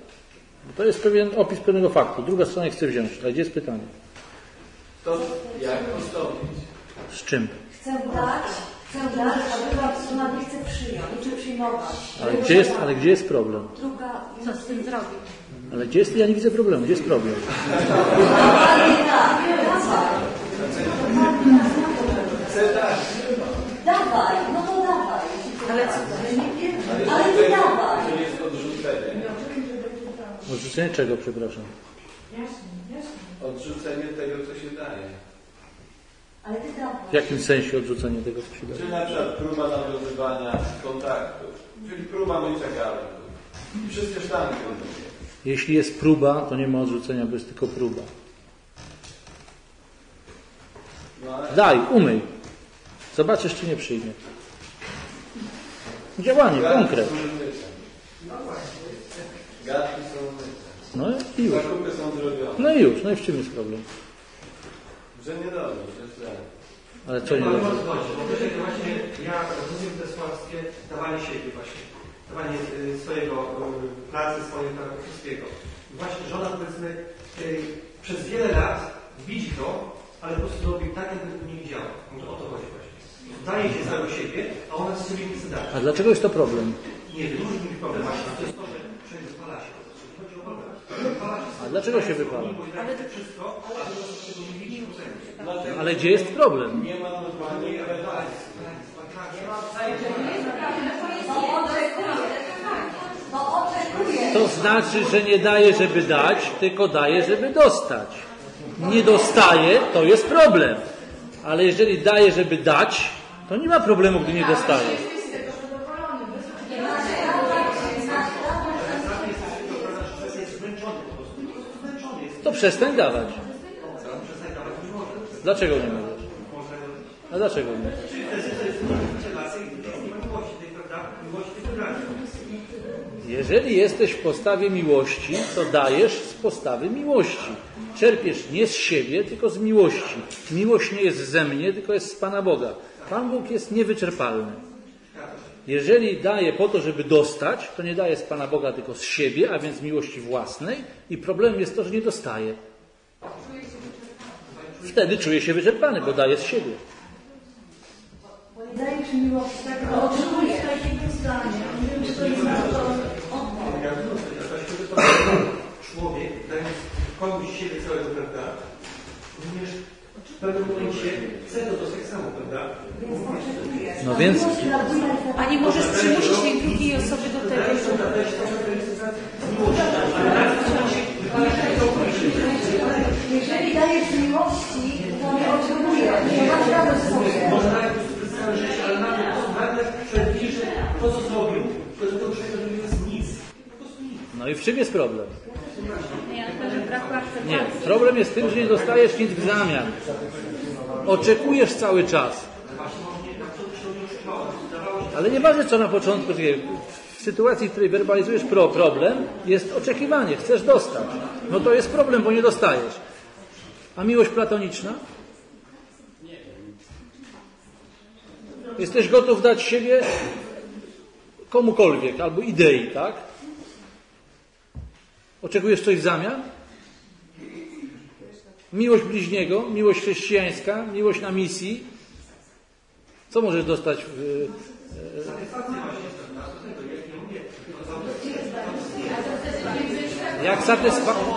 Bo To jest pewien opis pewnego faktu. Druga strona chce wziąć. Ale gdzie jest pytanie? To jak postąpić? Z czym? Chcę dać, chcę dać, a druga strona nie chce przyjąć, chce przyjmować. Ale gdzie jest, ale gdzie jest problem? Druga... Co z tym zrobić? Ale gdzie jest, ja nie widzę problemu. Gdzie jest problem? Ale tak, dawaj. Dawaj, no to dawaj. Ale co? Ale ty dawaj. To jest odrzucenie. Odrzucenie czego, przepraszam? Odrzucenie tego, co się daje. Ale ty dawaj. W jakim sensie odrzucenie tego, co się Czyli daje? na przykład próba nawiązywania kontaktów. Czyli próba mycia garnków. I wszystkie sztanki. Jeśli jest próba, to nie ma odrzucenia, bo jest tylko próba. No ale Daj, umyj. Zobaczysz, czy nie przyjmie. Działanie, konkret. są myte. Garnki są. No i już. Zakupy są zrobione. No i już. No i w czym jest problem? Że nie dobrze, że źle. Ale co nie dobrze? Bo właśnie ja rozumiem te sławskie dawanie siebie właśnie. Dawanie y, swojego y, pracy, swojego wszystkiego. I właśnie żona powiedzmy y, przez wiele lat widzi to, ale po prostu robi tak, jakby nie widziała. O to chodzi właśnie. Daje się całego siebie, a ona z siebie nie dać. A dlaczego jest to problem? Nie wiem, być problem właśnie. To jest to, że człowiek wypala się. Nie chodzi o problem. Wypala się. A dlaczego się wypala? Ale gdzie jest problem? Nie ma. To znaczy, że nie daje, żeby dać, tylko daje, żeby dostać. Nie dostaje, to jest problem. Ale jeżeli daje, żeby dać, to nie ma problemu, gdy nie dostaje. Przestań dawać. Dlaczego nie możesz? A dlaczego nie? Jeżeli jesteś w postawie miłości, to dajesz z postawy miłości. Czerpiesz nie z siebie, tylko z miłości. Miłość nie jest ze mnie, tylko jest z Pana Boga. Pan Bóg jest niewyczerpalny. Jeżeli daje po to, żeby dostać, to nie daje z Pana Boga, tylko z siebie, a więc z miłości własnej. I problemem jest to, że nie dostaje. Wtedy czuje się wyczerpany, bo daje z siebie. Bo nie dajesz miłości, tak? No oczekuję. Nie wiem, czy to jest na to człowiek, dając komuś siebie całego, prawda, również w pewnym momencie chce to dostać samo, prawda? No więc- A nie możesz przymusić tej drugiej osoby do tego, żeby... Jeżeli dajesz miłości, to nie oczekuję. Nie masz radość sobie. Można całe życie, ale nagle, że to, co zrobił, to dla tego człowieka nie jest nic. Po prostu nic. No i w czym jest problem? Nie, problem jest tym, że nie dostajesz nic w zamian. Oczekujesz cały czas. Ale nieważne co na początku, w sytuacji, w której werbalizujesz pro problem, jest oczekiwanie, chcesz dostać. No to jest problem, bo nie dostajesz. A miłość platoniczna? Jesteś gotów dać siebie komukolwiek, albo idei, tak? Oczekujesz coś w zamian? Miłość bliźniego, miłość chrześcijańska, miłość na misji. Co możesz dostać w, Jak satysfakcja?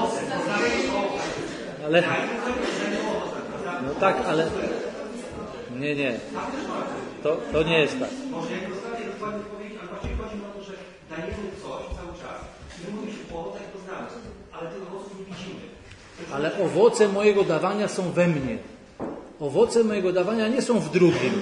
Ale. No tak, ale. Nie, nie. To, to nie jest tak. Może jak ostatnie dokładnie powiedzieć, ale właśnie chodzi o to, że dajemy coś cały czas. My mówimy o owocach ale tych owoców nie widzimy. Ale owoce mojego dawania są we mnie. Owoce mojego dawania nie są w drugim,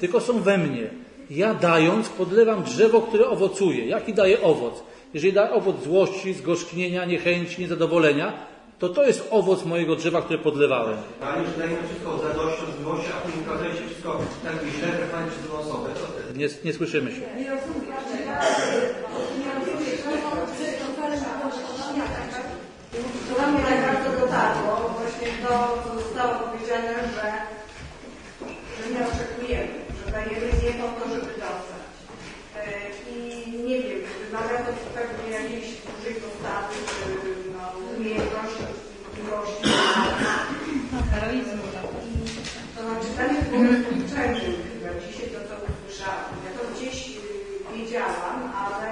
tylko są we mnie. Ja dając podlewam drzewo, które owocuje. Jaki daje owoc? Jeżeli daje owoc złości, zgorzknienia, niechęci, niezadowolenia, to to jest owoc mojego drzewa, które podlewałem. Panie, że dajemy wszystko z radością, z miłością, a później okazuje się wszystko tak źle traktowane przez drugą osobę. Nie, nie słyszymy się. Nie rozumiem, że ja nie rozumiem, że to wcale na to, że to dla mnie bardzo dotarło, właśnie to, co zostało powiedziane, że, że nie oczekujemy, że dajemy nie po to, żeby dostać. E, I nie wiem, wymaga to pewnie jakiejś dużej postawy, czy no, umiejętności, możliwości. No, heroizmu. tak. To znaczy, tam jest po prostu uczeniem chyba dzisiaj to, co usłyszałam. Ja to gdzieś y, wiedziałam, ale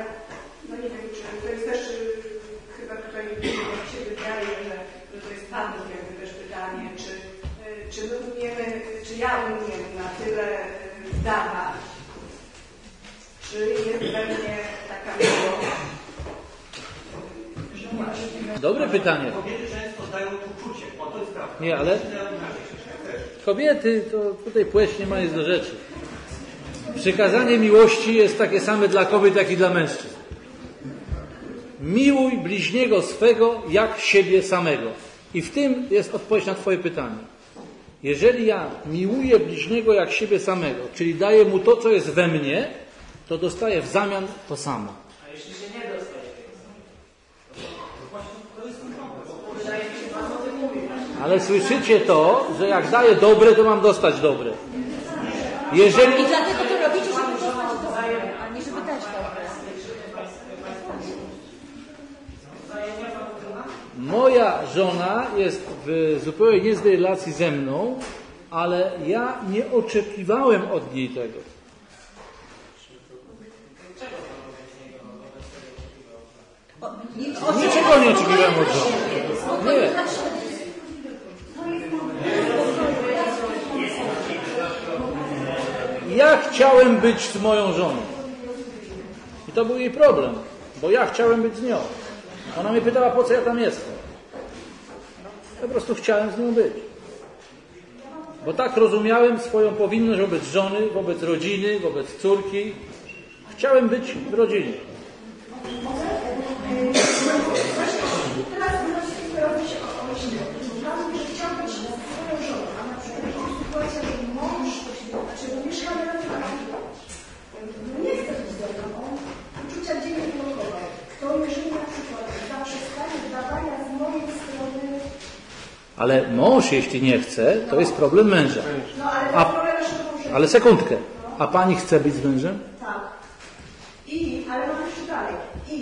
no nie wiem, czy to jest też y, chyba tutaj mi się wydaje, że, że to jest Panów jakby też pytanie, czy, y, czy my umiemy, czy ja umiem na tyle y, dawać, czy jest we mnie taka miłość. No właśnie. Dobre pytanie. Kobiety często dają uczucie, o to jest prawda. Nie, ale Dają inaczej, też. Kobiety, to tutaj płeć nie ma nic do rzeczy. Przykazanie miłości jest takie same dla kobiet, jak i dla mężczyzn. Miłuj bliźniego swego jak siebie samego. I w tym jest odpowiedź na Twoje pytanie. Jeżeli ja miłuję bliźniego jak siebie samego, czyli daję mu to, co jest we mnie, to dostaję w zamian to samo. Ale słyszycie to, że jak daję dobre, to mam dostać dobre. Jeżeli, I dlatego to robicie, żeby dostać dobre, a nie żeby dać dobre. Moja żona jest w zupełnie niezłej relacji ze mną, ale ja nie oczekiwałem od niej tego. Niczego nie oczekiwałem od żony. Nie. Ja chciałem być z moją żoną. I to był jej problem, bo ja chciałem być z nią. Ona mnie pytała, po co ja tam jestem. Po prostu chciałem z nią być. Bo tak rozumiałem swoją powinność wobec żony, wobec rodziny, wobec córki. Chciałem być w rodzinie. Teraz wnosimy robi się o myśli. Dla mnie, że chciałam być z swoją żoną, a na przykład jest sytuacja, że mąż, znaczy mieszkamy razem, no nie chce być mną, on uczucia dzieli blokowe. To jeżeli na przykład zaprzestanie dawania z mojej strony, Ale mąż, jeśli nie chce, to jest problem męża. no ale A- to. Ale sekundkę. A pani chce być z mężem? Tak. I, ale mam jeszcze dalej. I,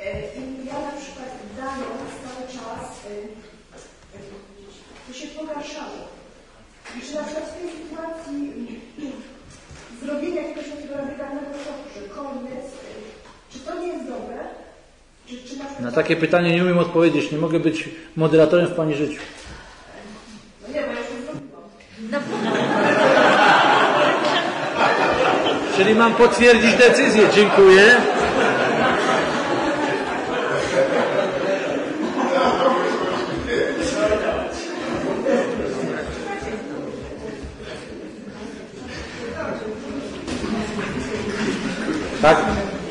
e, i ja na przykład dając cały czas, e, e, to się pogarszało. I czy na przykład w tej sytuacji mm, zrobienie jakiegoś takiego radykalnego kroku, że koniec, e, czy to nie jest dobre? Czy, czy na takie pytanie nie umiem odpowiedzieć. Nie mogę być moderatorem w pani życiu. Czyli mam potwierdzić decyzję. Dziękuję. Tak?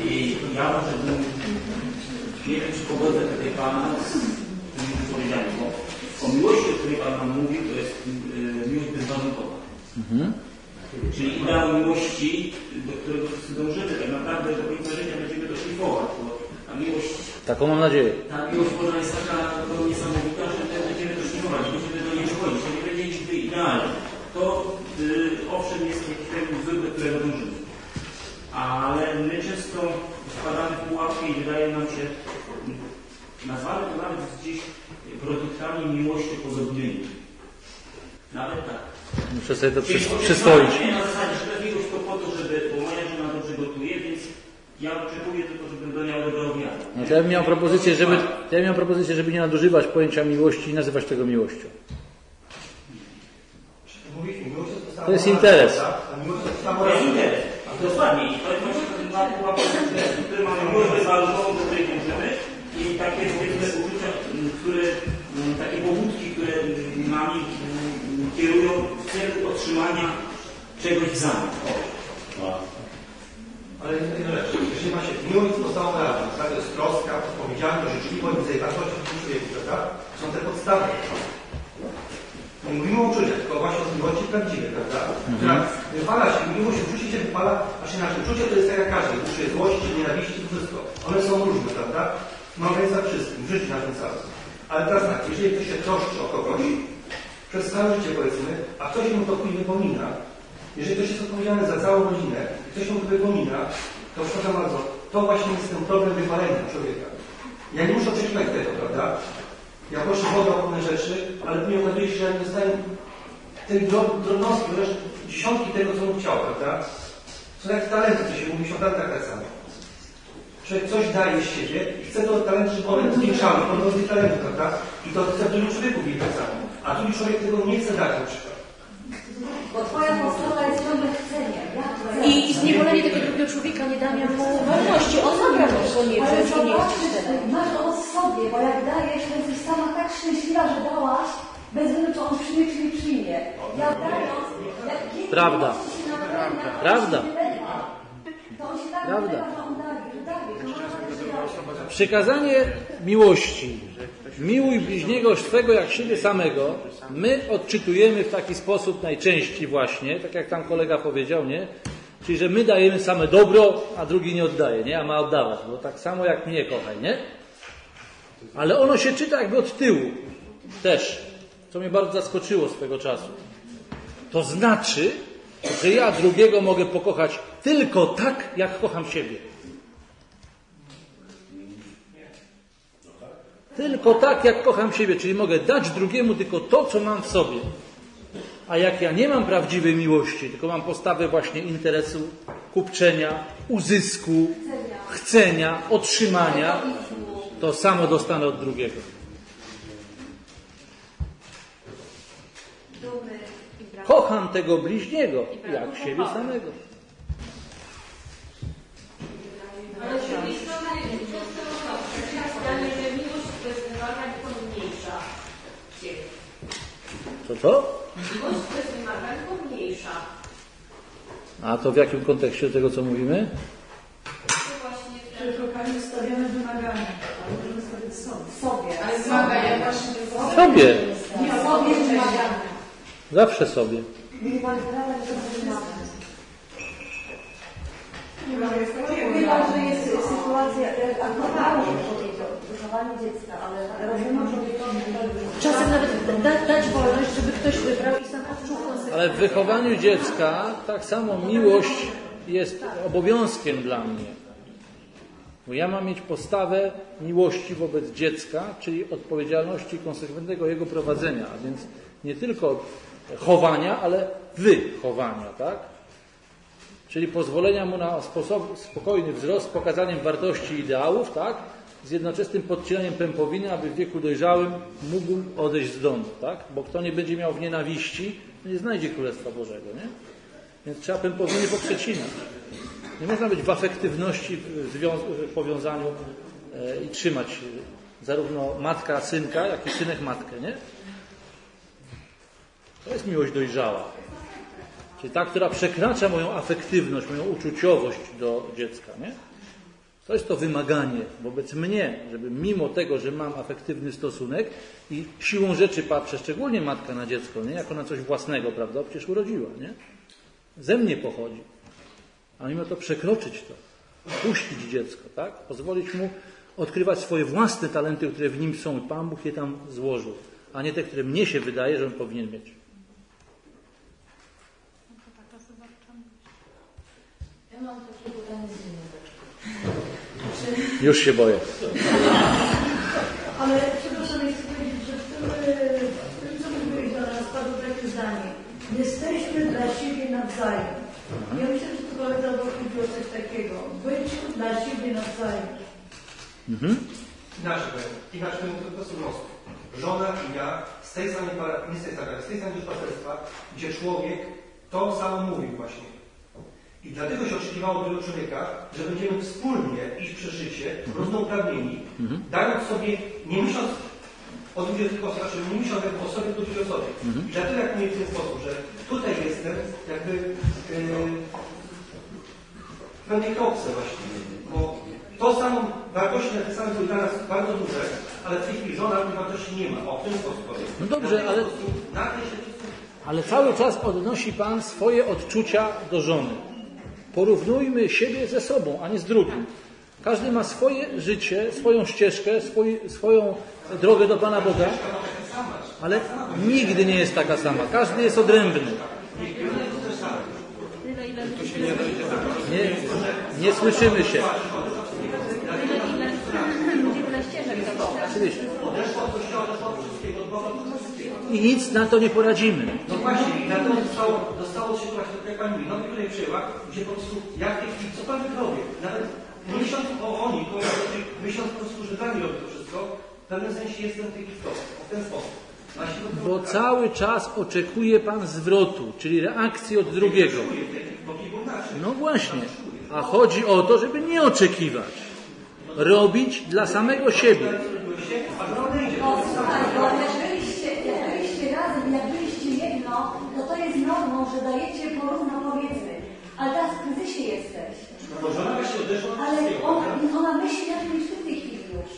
I ja może bym, nie wiem czy pogodzę tutaj Pana z tymi wypowiedziami, bo o miłości, o której Pan nam mówi, to jest y, miłość bezwarunkowa. Czyli ideał miłości, do którego wszyscy dążymy, tak naprawdę do końca życia będziemy to szlifować, bo ta miłość, Taką mam nadzieję. ta miłość Boża jest taka no, niesamowita, że my będziemy to szlifować, będziemy do niej przychodzić, to nie będzie nigdy idealne. To y, owszem jest jakiś ten wzór, do którego dążymy. Ale my często wpadamy w pułapkę i wydaje nam się, nazwamy to nawet gdzieś produktami miłości podobnymi. Nawet tak. Muszę sobie to przys- przyswoić. Nie na zasadzie, że to jest miłość to po to, żeby, bo moja żona dobrze gotuje, więc ja oczekuję tylko, żebym do obiad. No to ja bym miał propozycję, żeby, ja bym miał propozycję, żeby nie nadużywać pojęcia miłości i nazywać tego miłością. To jest To jest interes. To jest To jest interes. Dokładnie. To jest właśnie ten dwa pułapki, które mamy miłość bezwarunkową kierują w celu otrzymania czegoś w zamian. O. Ale jedna rzecz, jeżeli ma się miłość podstawą razem, tak? to jest troska, odpowiedzialność, życzliwość, wzajemność w człowieku, prawda? Są te podstawy. Nie mówimy o uczuciach, tylko właśnie o miłości prawdziwej, prawda? Która wypala się, miłość, uczucie się wypala, aż inaczej. Uczucie to jest tak jak każde, uczucie złości, nienawiści, to wszystko. One są różne, prawda? Mamy za wszystkim, w życiu naszym całym. Ale teraz tak, jeżeli ktoś się troszczy o kogoś, przez całe życie powiedzmy, a ktoś mu to później wypomina, jeżeli ktoś jest odpowiedzialny za całą rodzinę i ktoś mu to wypomina, to przepraszam bardzo, to właśnie jest ten problem wypalenia człowieka. Ja nie muszę oczekiwać tego, prawda? Ja proszę Boga o pewne rzeczy, ale później okazuje się, że ja tej drob- drobnostki, chociaż dziesiątki tego, co bym chciał, prawda? Są jak talenty, co się mówi, o talentach tak samo. Człowiek coś daje z siebie i chce to talent, żeby one zwiększały, podobno tych talentów, prawda? I to chce w drugim człowieku widzieć tak samo. A drugi człowiek tego nie chce dać na przykład. Bo twoja postawa jest ciągle chceniem. I, I zniewolenie tego drugiego człowieka nie dania mu wolności. On zabrał to, co nie Ale chce. masz to o sobie, bo jak dajesz, to jesteś sama tak szczęśliwa, że dałaś, bez względu czy on przyjmie, czy nie przyjmie. Ja dając, jak Prawda. to Prawda. To tak Prawda. daje. Przykazanie miłości. Miłuj bliźniego swego jak siebie samego. My odczytujemy w taki sposób najczęściej właśnie, tak jak tam kolega powiedział, nie? Czyli, że my dajemy same dobro, a drugi nie oddaje, nie? A ma oddawać, bo tak samo jak mnie kochaj, nie? Ale ono się czyta jakby od tyłu też, co mnie bardzo zaskoczyło swego czasu. To znaczy, że ja drugiego mogę pokochać tylko tak, jak kocham siebie. Tylko tak, jak kocham siebie, czyli mogę dać drugiemu tylko to, co mam w sobie. A jak ja nie mam prawdziwej miłości, tylko mam postawę właśnie interesu, kupczenia, uzysku, chcenia, otrzymania, to samo dostanę od drugiego. Kocham tego bliźniego, jak siebie samego. Ale wymagań pomniejsza. Co to? Miłość bez wymagań pomniejsza. A to w jakim kontekście tego, co mówimy? To właśnie Przed rokami stawiamy wymagania, a możemy stawiać sobie. sobie. Ale wymagania właśnie Sobie. Nie sobie wymagania. Zawsze sobie. Nie pan prawa, nie to wymaga. Chyba, Chyba, że jest sytuacja, powiedział, wychowanie dziecka, ale rozumiem, że Czasem nawet da, dać wolność, żeby ktoś wybrał i sam odczuł konsekwencje. Ale w wychowaniu dziecka tak samo miłość jest obowiązkiem dla mnie. Bo ja mam mieć postawę miłości wobec dziecka, czyli odpowiedzialności konsekwentnego jego prowadzenia, a więc nie tylko chowania, ale wychowania, tak? Czyli pozwolenia mu na sposob, spokojny wzrost, pokazaniem wartości i ideałów, tak? Z jednoczesnym podcinaniem pępowiny, aby w wieku dojrzałym mógł odejść z domu, tak? Bo kto nie będzie miał w nienawiści, nie znajdzie Królestwa Bożego, nie? Więc trzeba pępowiny poprzecinać. Nie można być w afektywności, w, powiązaniu e, i trzymać zarówno matka synka, jak i synek matkę, nie? To jest miłość dojrzała. Czyli ta, która przekracza moją afektywność, moją uczuciowość do dziecka, nie? To jest to wymaganie wobec mnie, żeby mimo tego, że mam afektywny stosunek i siłą rzeczy patrzę, szczególnie matka na dziecko, nie? Jako na coś własnego, prawda? Przecież urodziła, nie? Ze mnie pochodzi. A mimo to przekroczyć to. Puścić dziecko, tak? Pozwolić mu odkrywać swoje własne talenty, które w nim są i Pan Bóg je tam złożył, a nie te, które mnie się wydaje, że on powinien mieć. Ja mam takie pytanie z innej beczki. Już się boję. Ale przepraszam, chcę powiedzieć, że w tym, e, w tym co mówiłeś do nas, padło takie zdanie. Jesteśmy dla siebie nawzajem. Ja myślę, że to kolega chodzi o coś takiego. Być dla siebie nawzajem. Mhm. Inaczej inaczej powiem to po prostu. Żona i ja z tej samej, nie z tej samej, z tej samej duszpasterstwa, gdzie człowiek to samo mówił właśnie. I dlatego się oczekiwało od tego człowieka, że będziemy wspólnie iść przez życie, równouprawnieni, dając sobie, nie myśląc odludzie tylko znaczy mówisz o jakby osobie do drugiej osobie. Że ja to jak mówię w ten sposób, że tutaj jestem jakby yy, w pewnej kropce właściwie, bo to samą wartości napisane były dla nas bardzo duże, ale w tej chwili żona tej wartości nie ma. O, w ten sposób powiem. No dobrze, Na ale- sposób, Na Ale cały czas odnosi Pan swoje odczucia do żony. Porównujmy siebie ze sobą, a nie z drugim. Każdy ma swoje życie, swoją ścieżkę, swój, swoją drogę do Pana Boga, ale nigdy nie jest taka sama. Każdy jest odrębny. Nie, nie słyszymy się. Oczywiście. I nic na to nie poradzimy. No właśnie, i dlatego zostało, zostało się właśnie, tak jak Pani mówi, nowy której przyjęła, gdzie po prostu, jak chwili, co Pan robi? Nawet myśląc o oni, to myśląc po prostu, że Pan robi to wszystko, w pewnym sensie jestem w tej historii, w ten sposób. Bo cały czas oczekuje Pan zwrotu, czyli reakcji od drugiego. No właśnie. A chodzi o to, żeby nie oczekiwać. Robić dla samego siebie. No słuchaj, bo jak byliście, jak byliście razem, jak byliście jedno, to to jest normą, że dajecie porówno powiedzmy. Ale teraz w kryzysie jesteś. Bo żona właśnie odeszła od Ale ona, ona myśli jak niż ty w tej chwili już.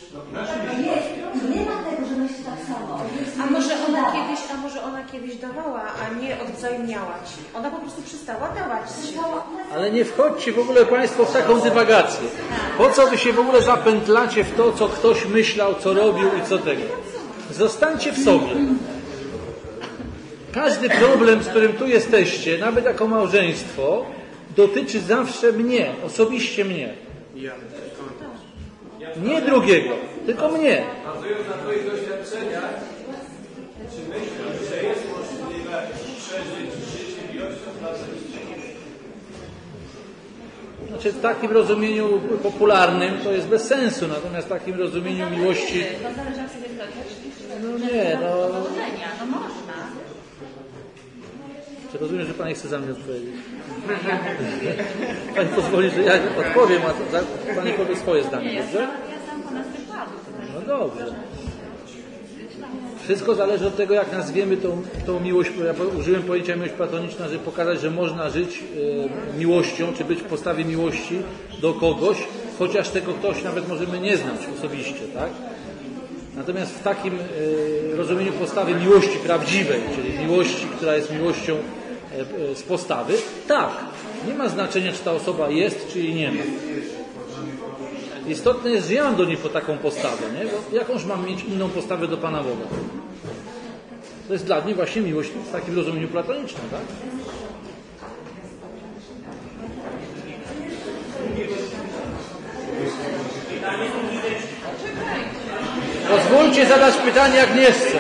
Jest, nie ma tego, że myśli tak samo. A może ona kiedyś, a może ona kiedyś dawała, a nie odwzajemniała ci. Ona po prostu przestała dawać siebie. Ale nie wchodźcie w ogóle Państwo w taką dywagację. Po co Wy się w ogóle zapętlacie w to, co ktoś myślał, co robił i co tego? Zostańcie w sobie. Każdy problem, z którym tu jesteście, nawet jako małżeństwo, dotyczy zawsze mnie, osobiście mnie. Nie drugiego, tylko mnie. Bazując na Twoich doświadczeniach, czy myślisz, że jest możliwe przeżyć życie miłością? Znaczy w takim rozumieniu popularnym to jest bez sensu, natomiast w takim rozumieniu miłości, no nie, no no. Czy rozumiem, że Pan chce za mnie odpowiedzieć? Pani pozwoli, że ja odpowiem, a Pani powie swoje Nie, zdanie, dobrze? No dobrze. Wszystko zależy od tego, jak nazwiemy tą, tą miłość. Ja użyłem pojęcia miłość platoniczna, żeby pokazać, że można żyć e, miłością, czy być w postawie miłości do kogoś, chociaż tego ktoś nawet możemy nie znać osobiście, tak? Natomiast w takim e, rozumieniu postawy miłości prawdziwej, czyli miłości, która jest miłością z postawy, tak, nie ma znaczenia, czy ta osoba jest, czy jej nie ma. Istotne jest, że ja mam do niej po taką postawę, nie? Bo jakąż mam mieć inną postawę do Pana Boga? To jest dla mnie właśnie miłość w takim rozumieniu platonicznym, tak? Pozwólcie zadać pytanie Agnieszce.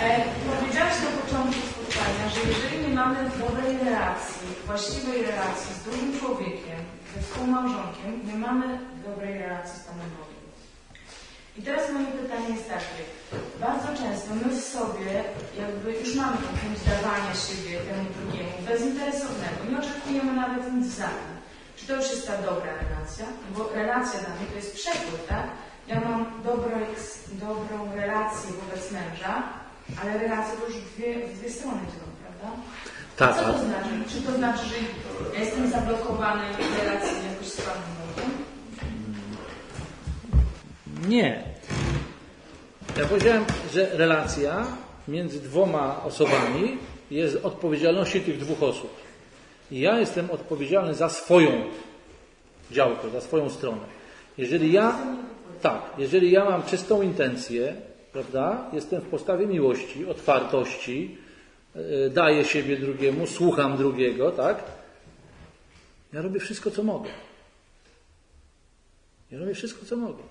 E, Powiedziałaś na początku spotkania, mamy dobrej relacji, właściwej relacji z drugim człowiekiem, ze współmałżonkiem, nie mamy dobrej relacji z Panem Bogiem. I teraz moje pytanie jest takie. Bardzo często my w sobie jakby już mamy tą chęć dawania siebie temu drugiemu, bezinteresownego, nie oczekujemy nawet nic za tym. Czy to już jest ta dobra relacja? Bo relacja dla mnie to jest przekrój, tak? Ja mam dobro, dobrą relację wobec męża, ale relacje to już w dwie, w dwie strony idą, prawda? Tak, Co to a- znaczy? Czy to znaczy, że ja jestem zablokowany w relacji jakoś z Panem Bogiem? Nie. Ja powiedziałem, że relacja między dwoma osobami jest odpowiedzialności tych dwóch osób. I ja jestem odpowiedzialny za swoją działkę, za swoją stronę. Jeżeli ja, tak, jeżeli ja mam czystą intencję, prawda, jestem w postawie miłości, otwartości, daję siebie drugiemu, słucham drugiego, tak, ja robię wszystko, co mogę. Ja robię wszystko, co mogę.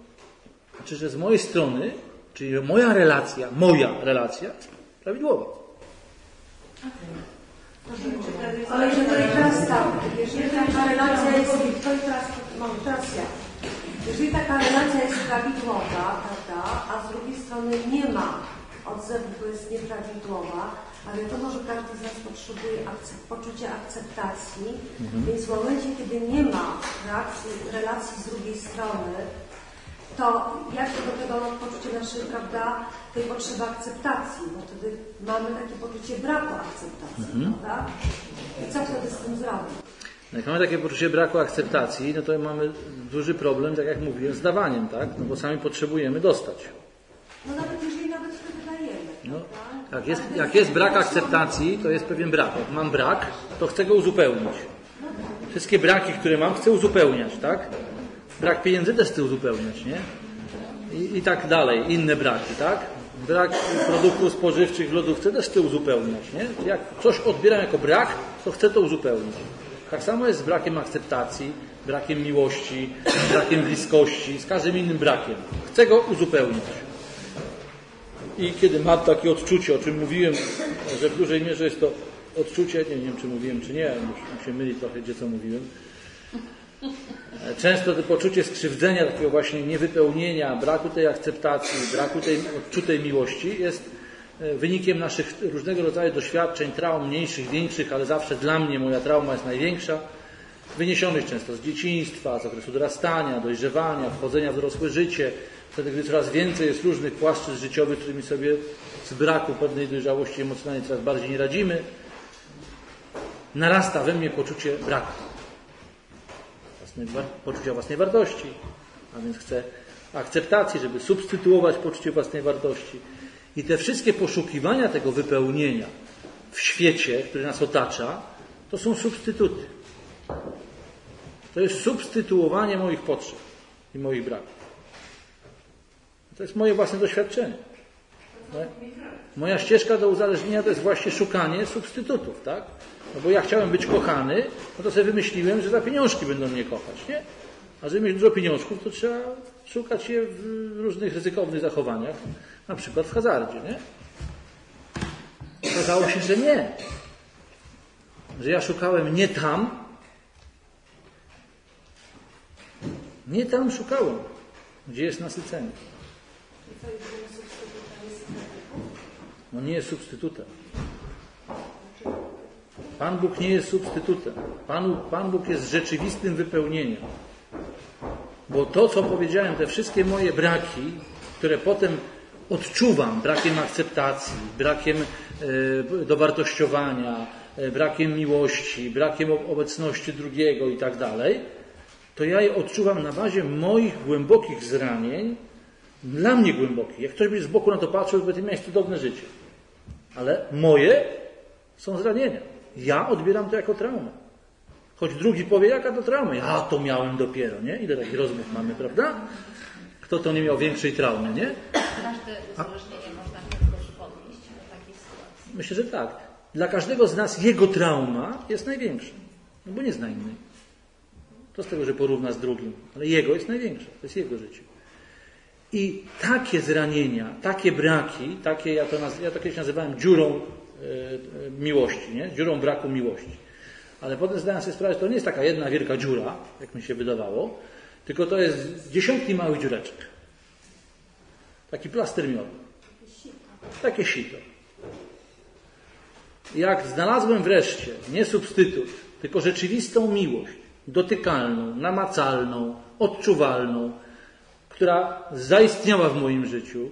Znaczy, że z mojej strony, czyli moja relacja, moja relacja prawidłowa. Ale jeżeli teraz tak, jeżeli taka relacja jest, to teraz, teraz ja. Jeżeli taka relacja jest prawidłowa, prawda, a z drugiej strony nie ma od zewnątrz jest nieprawidłowa, ale wiadomo, że każdy z nas potrzebuje akcept, poczucia akceptacji, Mhm. więc w momencie, kiedy nie ma reakcji, relacji z drugiej strony, to jak to do tego poczucie naszej, prawda, tej potrzeby akceptacji, bo wtedy mamy takie poczucie braku akceptacji, Mhm. prawda? I co wtedy z tym zrobić? Jak mamy takie poczucie braku akceptacji, no to mamy duży problem, tak jak mówiłem, z dawaniem, tak? No bo sami potrzebujemy dostać. No nawet jeżeli nawet wtedy dajemy. No, jak, jest, jak jest brak akceptacji, to jest pewien brak. Jak mam brak, to chcę go uzupełnić. Wszystkie braki, które mam, chcę uzupełniać, tak? Brak pieniędzy też chcę uzupełniać, nie? I, I tak dalej, inne braki, tak? Brak produktów spożywczych w lodówce też chcę uzupełniać, nie? Jak coś odbieram jako brak, to chcę to uzupełnić. Tak samo jest z brakiem akceptacji, brakiem miłości, brakiem bliskości, z każdym innym brakiem. Chcę go uzupełnić. I kiedy mam takie odczucie, o czym mówiłem, że w dużej mierze jest to odczucie, nie wiem czy mówiłem czy nie, już mi się myli trochę, gdzie co mówiłem. Często to poczucie skrzywdzenia, takiego właśnie niewypełnienia, braku tej akceptacji, braku tej odczutej miłości jest e, wynikiem naszych różnego rodzaju doświadczeń, traum mniejszych, większych, ale zawsze dla mnie moja trauma jest największa, wyniesionych często z dzieciństwa, z okresu dorastania, dojrzewania, wchodzenia w dorosłe życie, wtedy, gdy coraz więcej jest różnych płaszczyzn życiowych, którymi sobie z braku pewnej dojrzałości emocjonalnej coraz bardziej nie radzimy, narasta we mnie poczucie braku. Poczucia własnej wartości, a więc chcę akceptacji, żeby substytuować poczucie własnej wartości. I te wszystkie poszukiwania tego wypełnienia w świecie, który nas otacza, to są substytuty. To jest substytuowanie moich potrzeb i moich braków. To jest moje własne doświadczenie. Moja ścieżka do uzależnienia to jest właśnie szukanie substytutów, tak? No bo ja chciałem być kochany, no to sobie wymyśliłem, że za pieniążki będą mnie kochać, nie? A żeby mieć dużo pieniążków, to trzeba szukać je w różnych ryzykownych zachowaniach, na przykład w hazardzie, nie? Okazało się, że nie. Że ja szukałem nie tam, nie tam szukałem, gdzie jest nasycenie. No nie jest substytutem. Pan Bóg nie jest substytutem. Pan, Pan Bóg jest rzeczywistym wypełnieniem. Bo to, co powiedziałem, te wszystkie moje braki, które potem odczuwam, brakiem akceptacji, brakiem e, dowartościowania, e, brakiem miłości, brakiem obecności drugiego i tak dalej, to ja je odczuwam na bazie moich głębokich zranień, dla mnie głębokich. Jak ktoś by z boku na to patrzył, by ty miałeś cudowne życie. Ale moje są zranienia. Ja odbieram to jako traumę. Choć drugi powie, jaka to trauma? Ja to miałem dopiero, nie? Ile takich rozmów mamy, prawda? Kto to nie miał większej traumy, nie? Każde uzależnienie można podnieść do takiej sytuacji. Myślę, że tak. Dla każdego z nas jego trauma jest największa. No bo nie zna innej. To z tego, że porówna z drugim. Ale jego jest największa. To jest jego życie. I takie zranienia, takie braki, takie, ja to, naz- ja to kiedyś nazywałem dziurą e, e, miłości, nie? dziurą braku miłości. Ale potem zdałem sobie sprawę, że to nie jest taka jedna wielka dziura, jak mi się wydawało, tylko to jest dziesiątki małych dziureczek. Taki plaster miodu. Takie sito. Jak znalazłem wreszcie nie substytut, tylko rzeczywistą miłość, dotykalną, namacalną, odczuwalną, która zaistniała w moim życiu,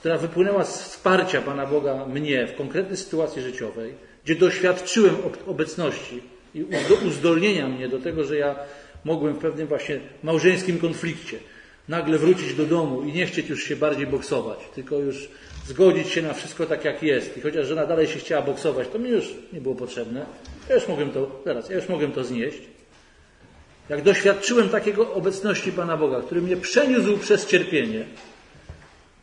która wypłynęła z wsparcia Pana Boga mnie w konkretnej sytuacji życiowej, gdzie doświadczyłem obecności i uzdolnienia mnie do tego, że ja mogłem w pewnym właśnie małżeńskim konflikcie nagle wrócić do domu i nie chcieć już się bardziej boksować, tylko już zgodzić się na wszystko tak jak jest. I chociaż żona dalej się chciała boksować, to mi już nie było potrzebne. Ja już mogłem to, zaraz, ja już mogłem to znieść. Jak doświadczyłem takiego obecności Pana Boga, który mnie przeniósł przez cierpienie,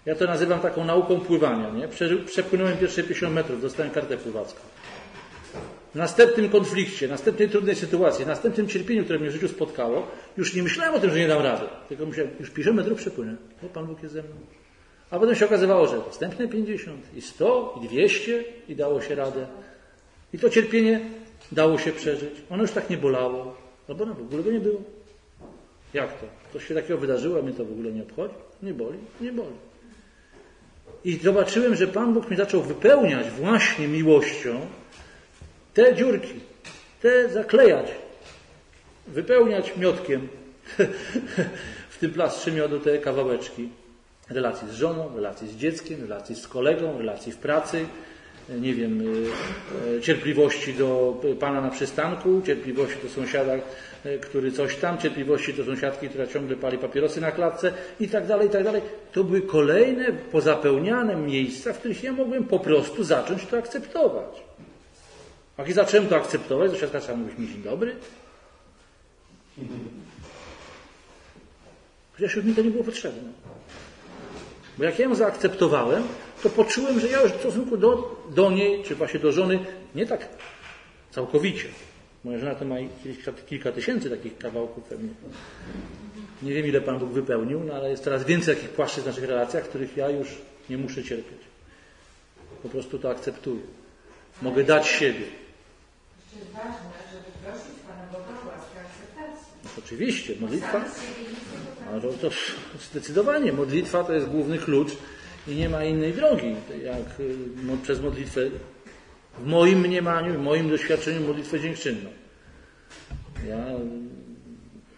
ja to nazywam taką nauką pływania, nie? Przepłynąłem pierwsze 50 metrów, dostałem kartę pływacką. W następnym konflikcie, następnej trudnej sytuacji, następnym cierpieniu, które mnie w życiu spotkało, już nie myślałem o tym, że nie dam rady. Tylko myślałem, już 50 metrów przepłynę, bo Pan Bóg jest ze mną. A potem się okazywało, że następne 50 i 100 i 200 i dało się radę. I to cierpienie dało się przeżyć. Ono już tak nie bolało. Albo no w ogóle go nie było. Jak to? Coś się takiego wydarzyło, a mnie to w ogóle nie obchodzi? Nie boli? Nie boli. I zobaczyłem, że Pan Bóg mi zaczął wypełniać właśnie miłością te dziurki, te zaklejać, wypełniać miotkiem *laughs* w tym plastrze miodu te kawałeczki relacji z żoną, relacji z dzieckiem, relacji z kolegą, relacji w pracy, nie wiem, e, cierpliwości do pana na przystanku, cierpliwości do sąsiada, e, który coś tam, cierpliwości do sąsiadki, która ciągle pali papierosy na klatce i tak dalej, i tak dalej. To były kolejne pozapełniane miejsca, w których ja mogłem po prostu zacząć to akceptować. A kiedy zacząłem to akceptować, sąsiadka trzeba mówić mi dzień dobry. Chociaż już mi to nie było potrzebne. Bo jak ja ją zaakceptowałem, to poczułem, że ja już w stosunku do, do niej, czy właśnie do żony, nie tak całkowicie. Moja żona to ma kilka, kilka tysięcy takich kawałków pewnie. Nie wiem, ile Pan Bóg wypełnił, no ale jest coraz więcej takich płaszczyzn w naszych relacjach, których ja już nie muszę cierpieć. Po prostu to akceptuję. Mogę dać siebie. Jeszcze jest ważne, żeby prosić Pana Boga o łaskę akceptacji. No, oczywiście, modlitwa. No, to, to zdecydowanie, modlitwa to jest główny klucz i nie ma innej drogi, jak no, przez modlitwę, w moim mniemaniu, w moim doświadczeniu modlitwę dziękczynną. Ja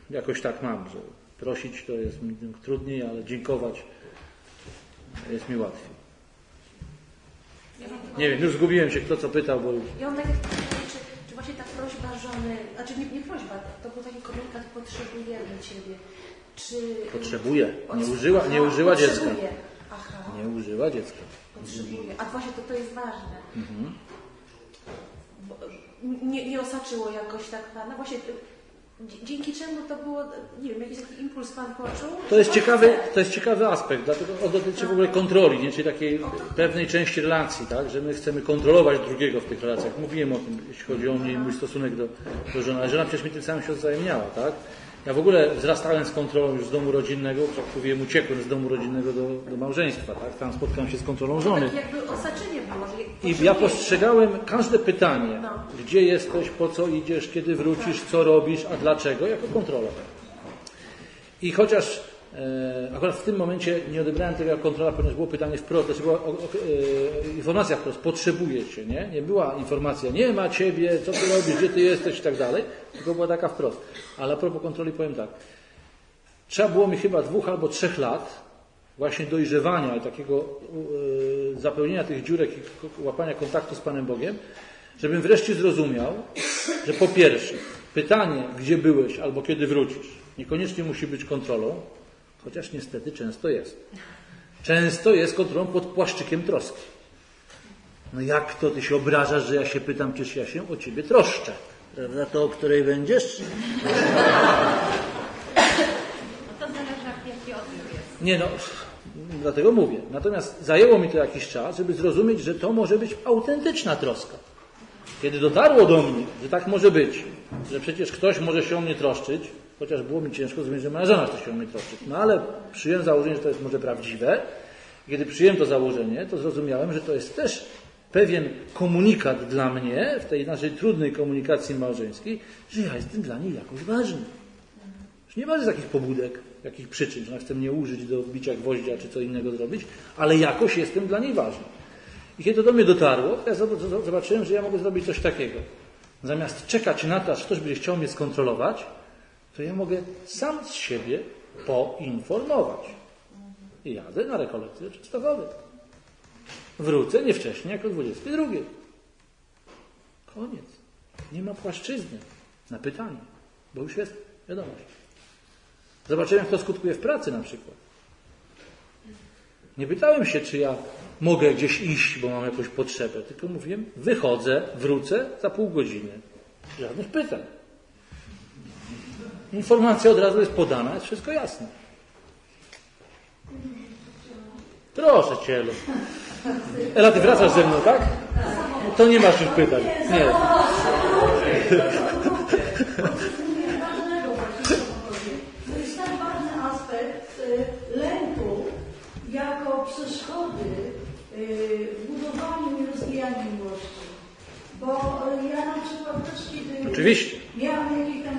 jakoś tak mam, że prosić to jest mi trudniej, ale dziękować jest mi łatwiej. Nie wiem, już zgubiłem się, kto co pytał, bo już... Ja mam takie pytanie, czy, czy właśnie ta prośba żony, znaczy nie, nie prośba, to był taki komunikat, potrzebujemy Ciebie. Czy... Potrzebuje. Nie użyła, nie użyła dziecka. Aha. Nie użyła dziecka. Potrzebuje. A właśnie to, to jest ważne. Mhm. Bo, nie, nie osaczyło jakoś tak Pana. Właśnie dzięki czemu to było, nie wiem, jakiś taki impuls Pan poczuł? To jest ciekawy, to jest ciekawy aspekt, dlatego on dotyczy w ogóle kontroli, nie? czyli takiej pewnej części relacji, tak? że my chcemy kontrolować drugiego w tych relacjach. Mówiłem o tym, jeśli chodzi o mnie i mój stosunek do, do żony, ale żona przecież mi tym samym się wzajemniała, tak? Ja w ogóle wzrastałem z kontrolą już z domu rodzinnego, jak mówiłem, uciekłem z domu rodzinnego do, do małżeństwa, tak? Tam spotkałem się z kontrolą żony. Tak jakby osaczenie było. Że I ja postrzegałem każde pytanie, no. gdzie jesteś, po co idziesz, kiedy wrócisz, co robisz, a dlaczego, jako kontrolę. I chociaż e, akurat w tym momencie nie odebrałem tego jako kontrola, ponieważ było pytanie wprost, to była o, o, e, informacja wprost, potrzebuje cię, nie? Nie była informacja, nie ma ciebie, co ty robisz, gdzie ty jesteś i tak dalej, tylko była taka wprost. Ale a propos kontroli powiem tak. Trzeba było mi chyba dwóch albo trzech lat właśnie dojrzewania takiego e, zapełnienia tych dziurek i łapania kontaktu z Panem Bogiem, żebym wreszcie zrozumiał, że po pierwsze, pytanie, gdzie byłeś albo kiedy wrócisz, niekoniecznie musi być kontrolą, chociaż niestety często jest. Często jest kontrolą pod płaszczykiem troski. No jak to ty się obrażasz, że ja się pytam, czyż ja się o ciebie troszczę? Prawda? To, o której będziesz? No to zależy, jaki odbiór jest. Nie no, dlatego mówię. Natomiast zajęło mi to jakiś czas, żeby zrozumieć, że to może być autentyczna troska. Kiedy dotarło do mnie, że tak może być, że przecież ktoś może się o mnie troszczyć, chociaż było mi ciężko zrozumieć, że moja żona chce mnie troszczyć. No ale przyjąłem założenie, że to jest może prawdziwe. Kiedy przyjąłem to założenie, to zrozumiałem, że to jest też pewien komunikat dla mnie w tej naszej trudnej komunikacji małżeńskiej, że ja jestem dla niej jakoś ważny. Że nie ma z jakich pobudek, jakich przyczyn, że ona chce mnie użyć do bicia gwoździa czy co innego zrobić, ale jakoś jestem dla niej ważny. I kiedy to do mnie dotarło, ja zobaczyłem, że ja mogę zrobić coś takiego. Zamiast czekać na to, aż ktoś będzie chciał mnie skontrolować, to ja mogę sam z siebie poinformować. I jadę na rekolekcję Częstochowy. Wrócę nie wcześniej jak o 22. Koniec. Nie ma płaszczyzny na pytanie, bo już jest wiadomość. Zobaczyłem, jak to skutkuje w pracy na przykład. Nie pytałem się, czy ja mogę gdzieś iść, bo mam jakąś potrzebę, tylko mówiłem, wychodzę, wrócę za pół godziny. Żadnych pytań. Informacja od razu jest podana, jest wszystko jasne. Proszę Cię, Ela, Ty wracasz ze mną, tak? To nie masz już pytań. Nie. To jest ważny aspekt lęku jako przeszkody w budowaniu i rozwijaniu miłości. Bo ja na przykład też kiedy Oczywiście. miałam jakiś tam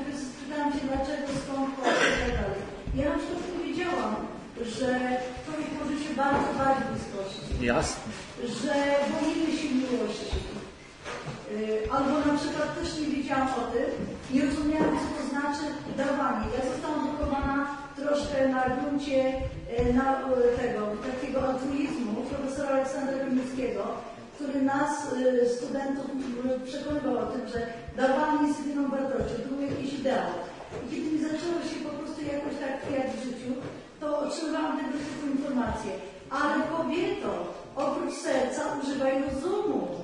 pytałam się dlaczego, skąd, po i tak dalej. Ja na przykład nie wiedziałam, że człowiek może się bardzo bać bliskości, Jasne. że boimy się miłości. Y, Albo na przykład też nie wiedziałam o tym, nie rozumiałam, co to znaczy dawanie. Ja zostałam wychowana troszkę na gruncie y, na, y, tego, takiego altruizmu profesora Aleksandra Kamińskiego, który nas, studentów, przekonywał o tym, że dawanie jest jedyną wartością, to był jakiś ideał. Kiedy mi zaczęło się po prostu jakoś tak kwiat w życiu, to otrzymałam tego typu informacje. Ale kobieto, oprócz serca używaj rozumu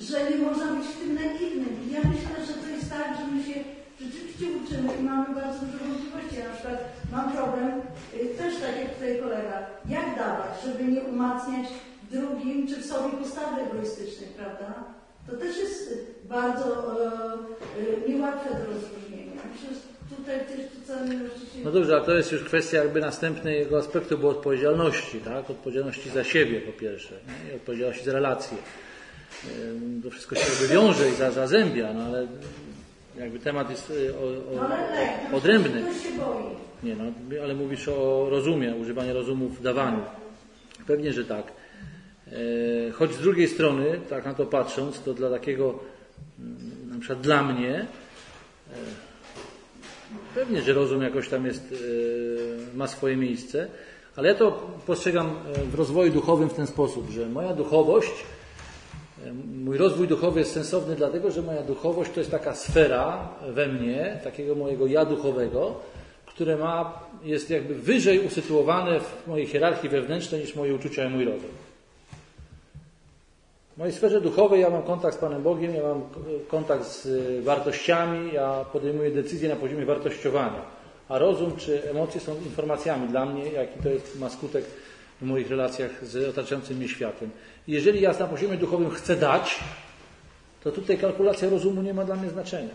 że nie można być w tym naiwnym. I ja myślę, że to jest tak, że my się rzeczywiście uczymy i mamy bardzo dużo wątpliwości. Ja na przykład mam problem, y, też tak jak tutaj kolega, jak dawać, żeby nie umacniać drugim czy w sobie postawy egoistycznych, prawda? To też jest bardzo e, e, niełatwe do rozróżnienia. No dobrze, a to jest już kwestia jakby następnego aspektu, bo odpowiedzialności, tak? Odpowiedzialności za siebie po pierwsze nie? i odpowiedzialności za relacje. To wszystko się jakby wiąże i za- zazębia, no ale jakby temat jest y, o, No ale o, odrębny. Ktoś się boi. Nie no, ale mówisz o rozumie, używanie rozumu w dawaniu. Pewnie, że tak. E, Choć z drugiej strony, tak na to patrząc, to dla takiego, mm, na przykład dla mnie, e, pewnie, że rozum jakoś tam jest, e, ma swoje miejsce, ale ja to postrzegam e, w rozwoju duchowym w ten sposób, że moja duchowość, e, mój rozwój duchowy jest sensowny dlatego, że moja duchowość to jest taka sfera we mnie, takiego mojego ja duchowego, które ma, jest jakby wyżej usytuowane w mojej hierarchii wewnętrznej niż moje uczucia i mój rozum. Mojej sferze duchowej ja mam kontakt z Panem Bogiem, ja mam kontakt z y, wartościami, ja podejmuję decyzje na poziomie wartościowania. A rozum czy emocje są informacjami dla mnie, jaki to jest, ma skutek w moich relacjach z otaczającym mnie światem. Jeżeli ja na poziomie duchowym chcę dać, to tutaj kalkulacja rozumu nie ma dla mnie znaczenia.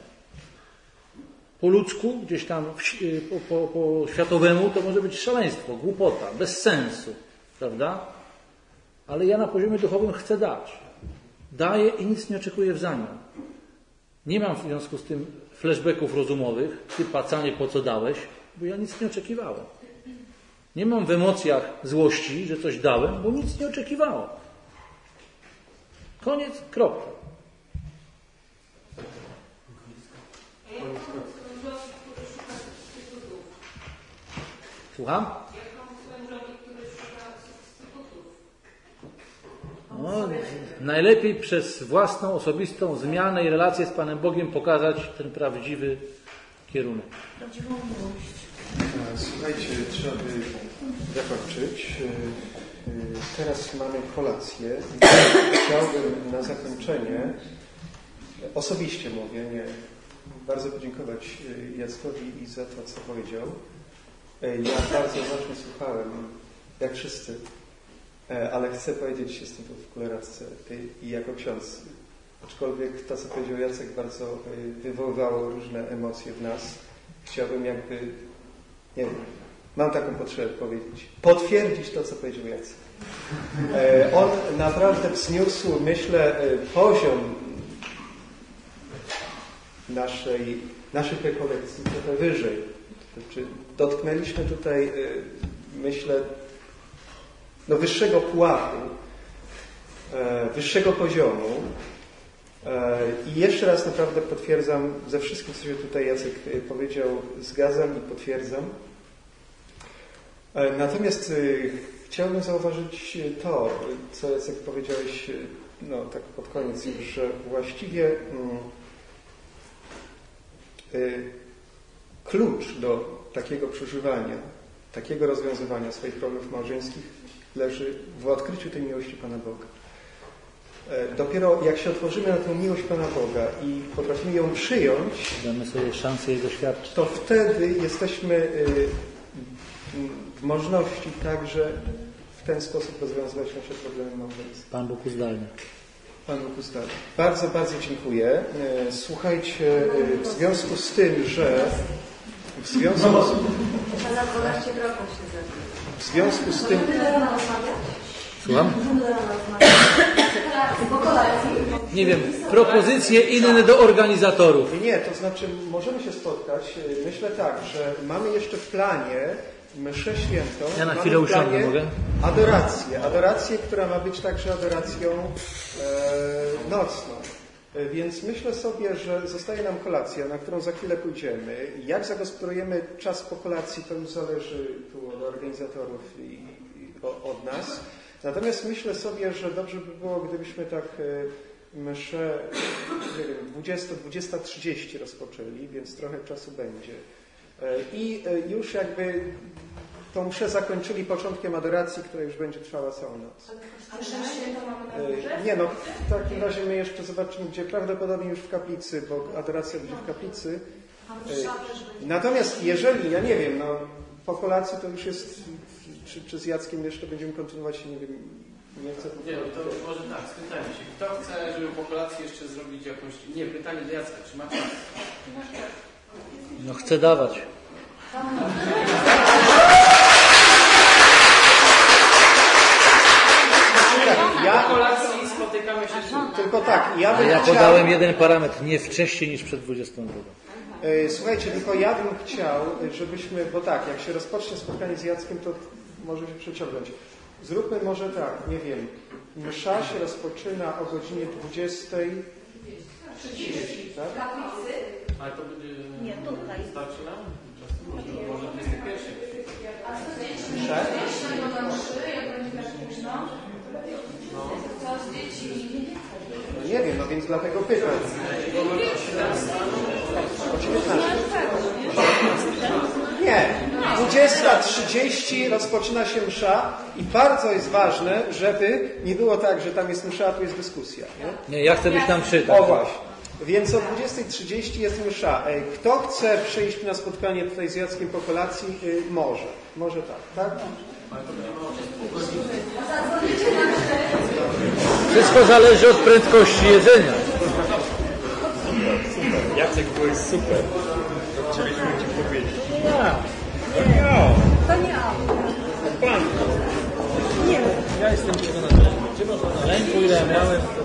Po ludzku, gdzieś tam si- po, po, po światowemu, to może być szaleństwo, głupota, bez sensu, prawda? Ale ja na poziomie duchowym chcę dać. Daję i nic nie oczekuję w zamian. Nie mam w związku z tym flashbacków rozumowych, ty pacanie po co dałeś, bo ja nic nie oczekiwałem. Nie mam w emocjach złości, że coś dałem, bo nic nie oczekiwałem. Koniec, kropka. Słucham? No, najlepiej przez własną, osobistą zmianę i relację z Panem Bogiem pokazać ten prawdziwy kierunek. Prawdziwą miłość. E, Słuchajcie, trzeba by zakończyć. E, e, Teraz mamy kolację. Chciałbym na zakończenie, osobiście mówię, nie, bardzo podziękować Jackowi i za to, co powiedział. Ja bardzo uważnie słuchałem, jak wszyscy, ale chcę powiedzieć, jestem w kuleratce e, i jako ksiądz, aczkolwiek to, co powiedział Jacek, bardzo e, wywoływało różne emocje w nas. Chciałbym jakby nie wiem, mam taką potrzebę powiedzieć, potwierdzić to, co powiedział Jacek. E, On naprawdę wzniósł, myślę, e, poziom naszej, naszych rekolekcji trochę wyżej. Znaczy, dotknęliśmy tutaj, e, myślę, no wyższego pułapu, e, wyższego poziomu. E, I jeszcze raz naprawdę potwierdzam, ze wszystkim, co się tutaj Jacek e, powiedział, zgadzam i potwierdzam. Natomiast chciałbym zauważyć to, co Jacek powiedziałeś, no tak pod koniec już, że właściwie mm, klucz do takiego przeżywania, takiego rozwiązywania swoich problemów małżeńskich leży w odkryciu tej miłości Pana Boga. E, Dopiero jak się otworzymy na tę miłość Pana Boga i potrafimy ją przyjąć, Damy sobie szansę jej doświadczyć. to wtedy jesteśmy y, w możności także w ten sposób rozwiązywać nasze problemy małżeńskie. Pan Bóg uzdalnia. Pan Bóg ustali. Bardzo, bardzo dziękuję. E, Słuchajcie, e, w związku z tym, że w związku z, Za 12 kroków się zabił. W związku z tym? Słucham? Nie wiem, propozycje inne do organizatorów. Nie, to znaczy możemy się spotkać. Myślę tak, że mamy jeszcze w planie mszę świętą. Ja na chwilę usiądę, mogę? Adorację. Adorację, która ma być także adoracją e, nocną. E, Więc myślę sobie, że zostaje nam kolacja, na którą za chwilę pójdziemy. Jak zagospodarujemy czas po kolacji, to już zależy tu od organizatorów i, od nas. Natomiast myślę sobie, że dobrze by było, gdybyśmy tak e, mszę, nie wiem, 20, 20.30 rozpoczęli, więc trochę czasu będzie. E, I już jakby tą mszę zakończyli początkiem adoracji, która już będzie trwała całą noc. A świętą mamy na górze? E, Nie no, w takim razie my jeszcze zobaczymy, gdzie prawdopodobnie już w kaplicy, bo adoracja będzie w kaplicy. E, Natomiast jeżeli, ja nie wiem, no po kolacji to już jest, czy, czy z Jackiem jeszcze będziemy kontynuować, nie wiem, nie chcę Nie, no to może tak, spytajmy się. Kto chce, żeby po kolacji jeszcze zrobić jakąś... Nie, pytanie do Jacka, czy ma czas? No chcę dawać. Ja Po kolacji spotykamy się. Tylko tak, ja bym ja chciał... podałem jeden parametr, nie wcześniej niż przed 22. E, Słuchajcie, tylko ja bym chciał, żebyśmy, bo tak, jak się rozpocznie spotkanie z Jackiem, to może się przeciągnąć. Zróbmy może tak, nie wiem, msza się rozpoczyna o godzinie 20. Tak? Ale to będzie... Nie, tutaj. Starczy nam? Czasu? Może, może 21. Msze? Co z dzieci? No nie wiem, no więc dlatego pytam. O 19. Nie, 20.30 rozpoczyna się msza i bardzo jest ważne, żeby nie było tak, że tam jest msza, a tu jest dyskusja. Nie? Nie, ja chcę być tam przy. tak. O właśnie. Więc o 20.30 jest msza. E, Kto chce przyjść na spotkanie tutaj z Jackiem po kolacji? Y, Może. Może tak, tak? Wszystko zależy od prędkości jedzenia. Jacek, byłeś super. To chcieliśmy Ci powiedzieć. Ja. To nie Pan. Ja jestem przekonany. Gdzie można na lęku, ile miałem, to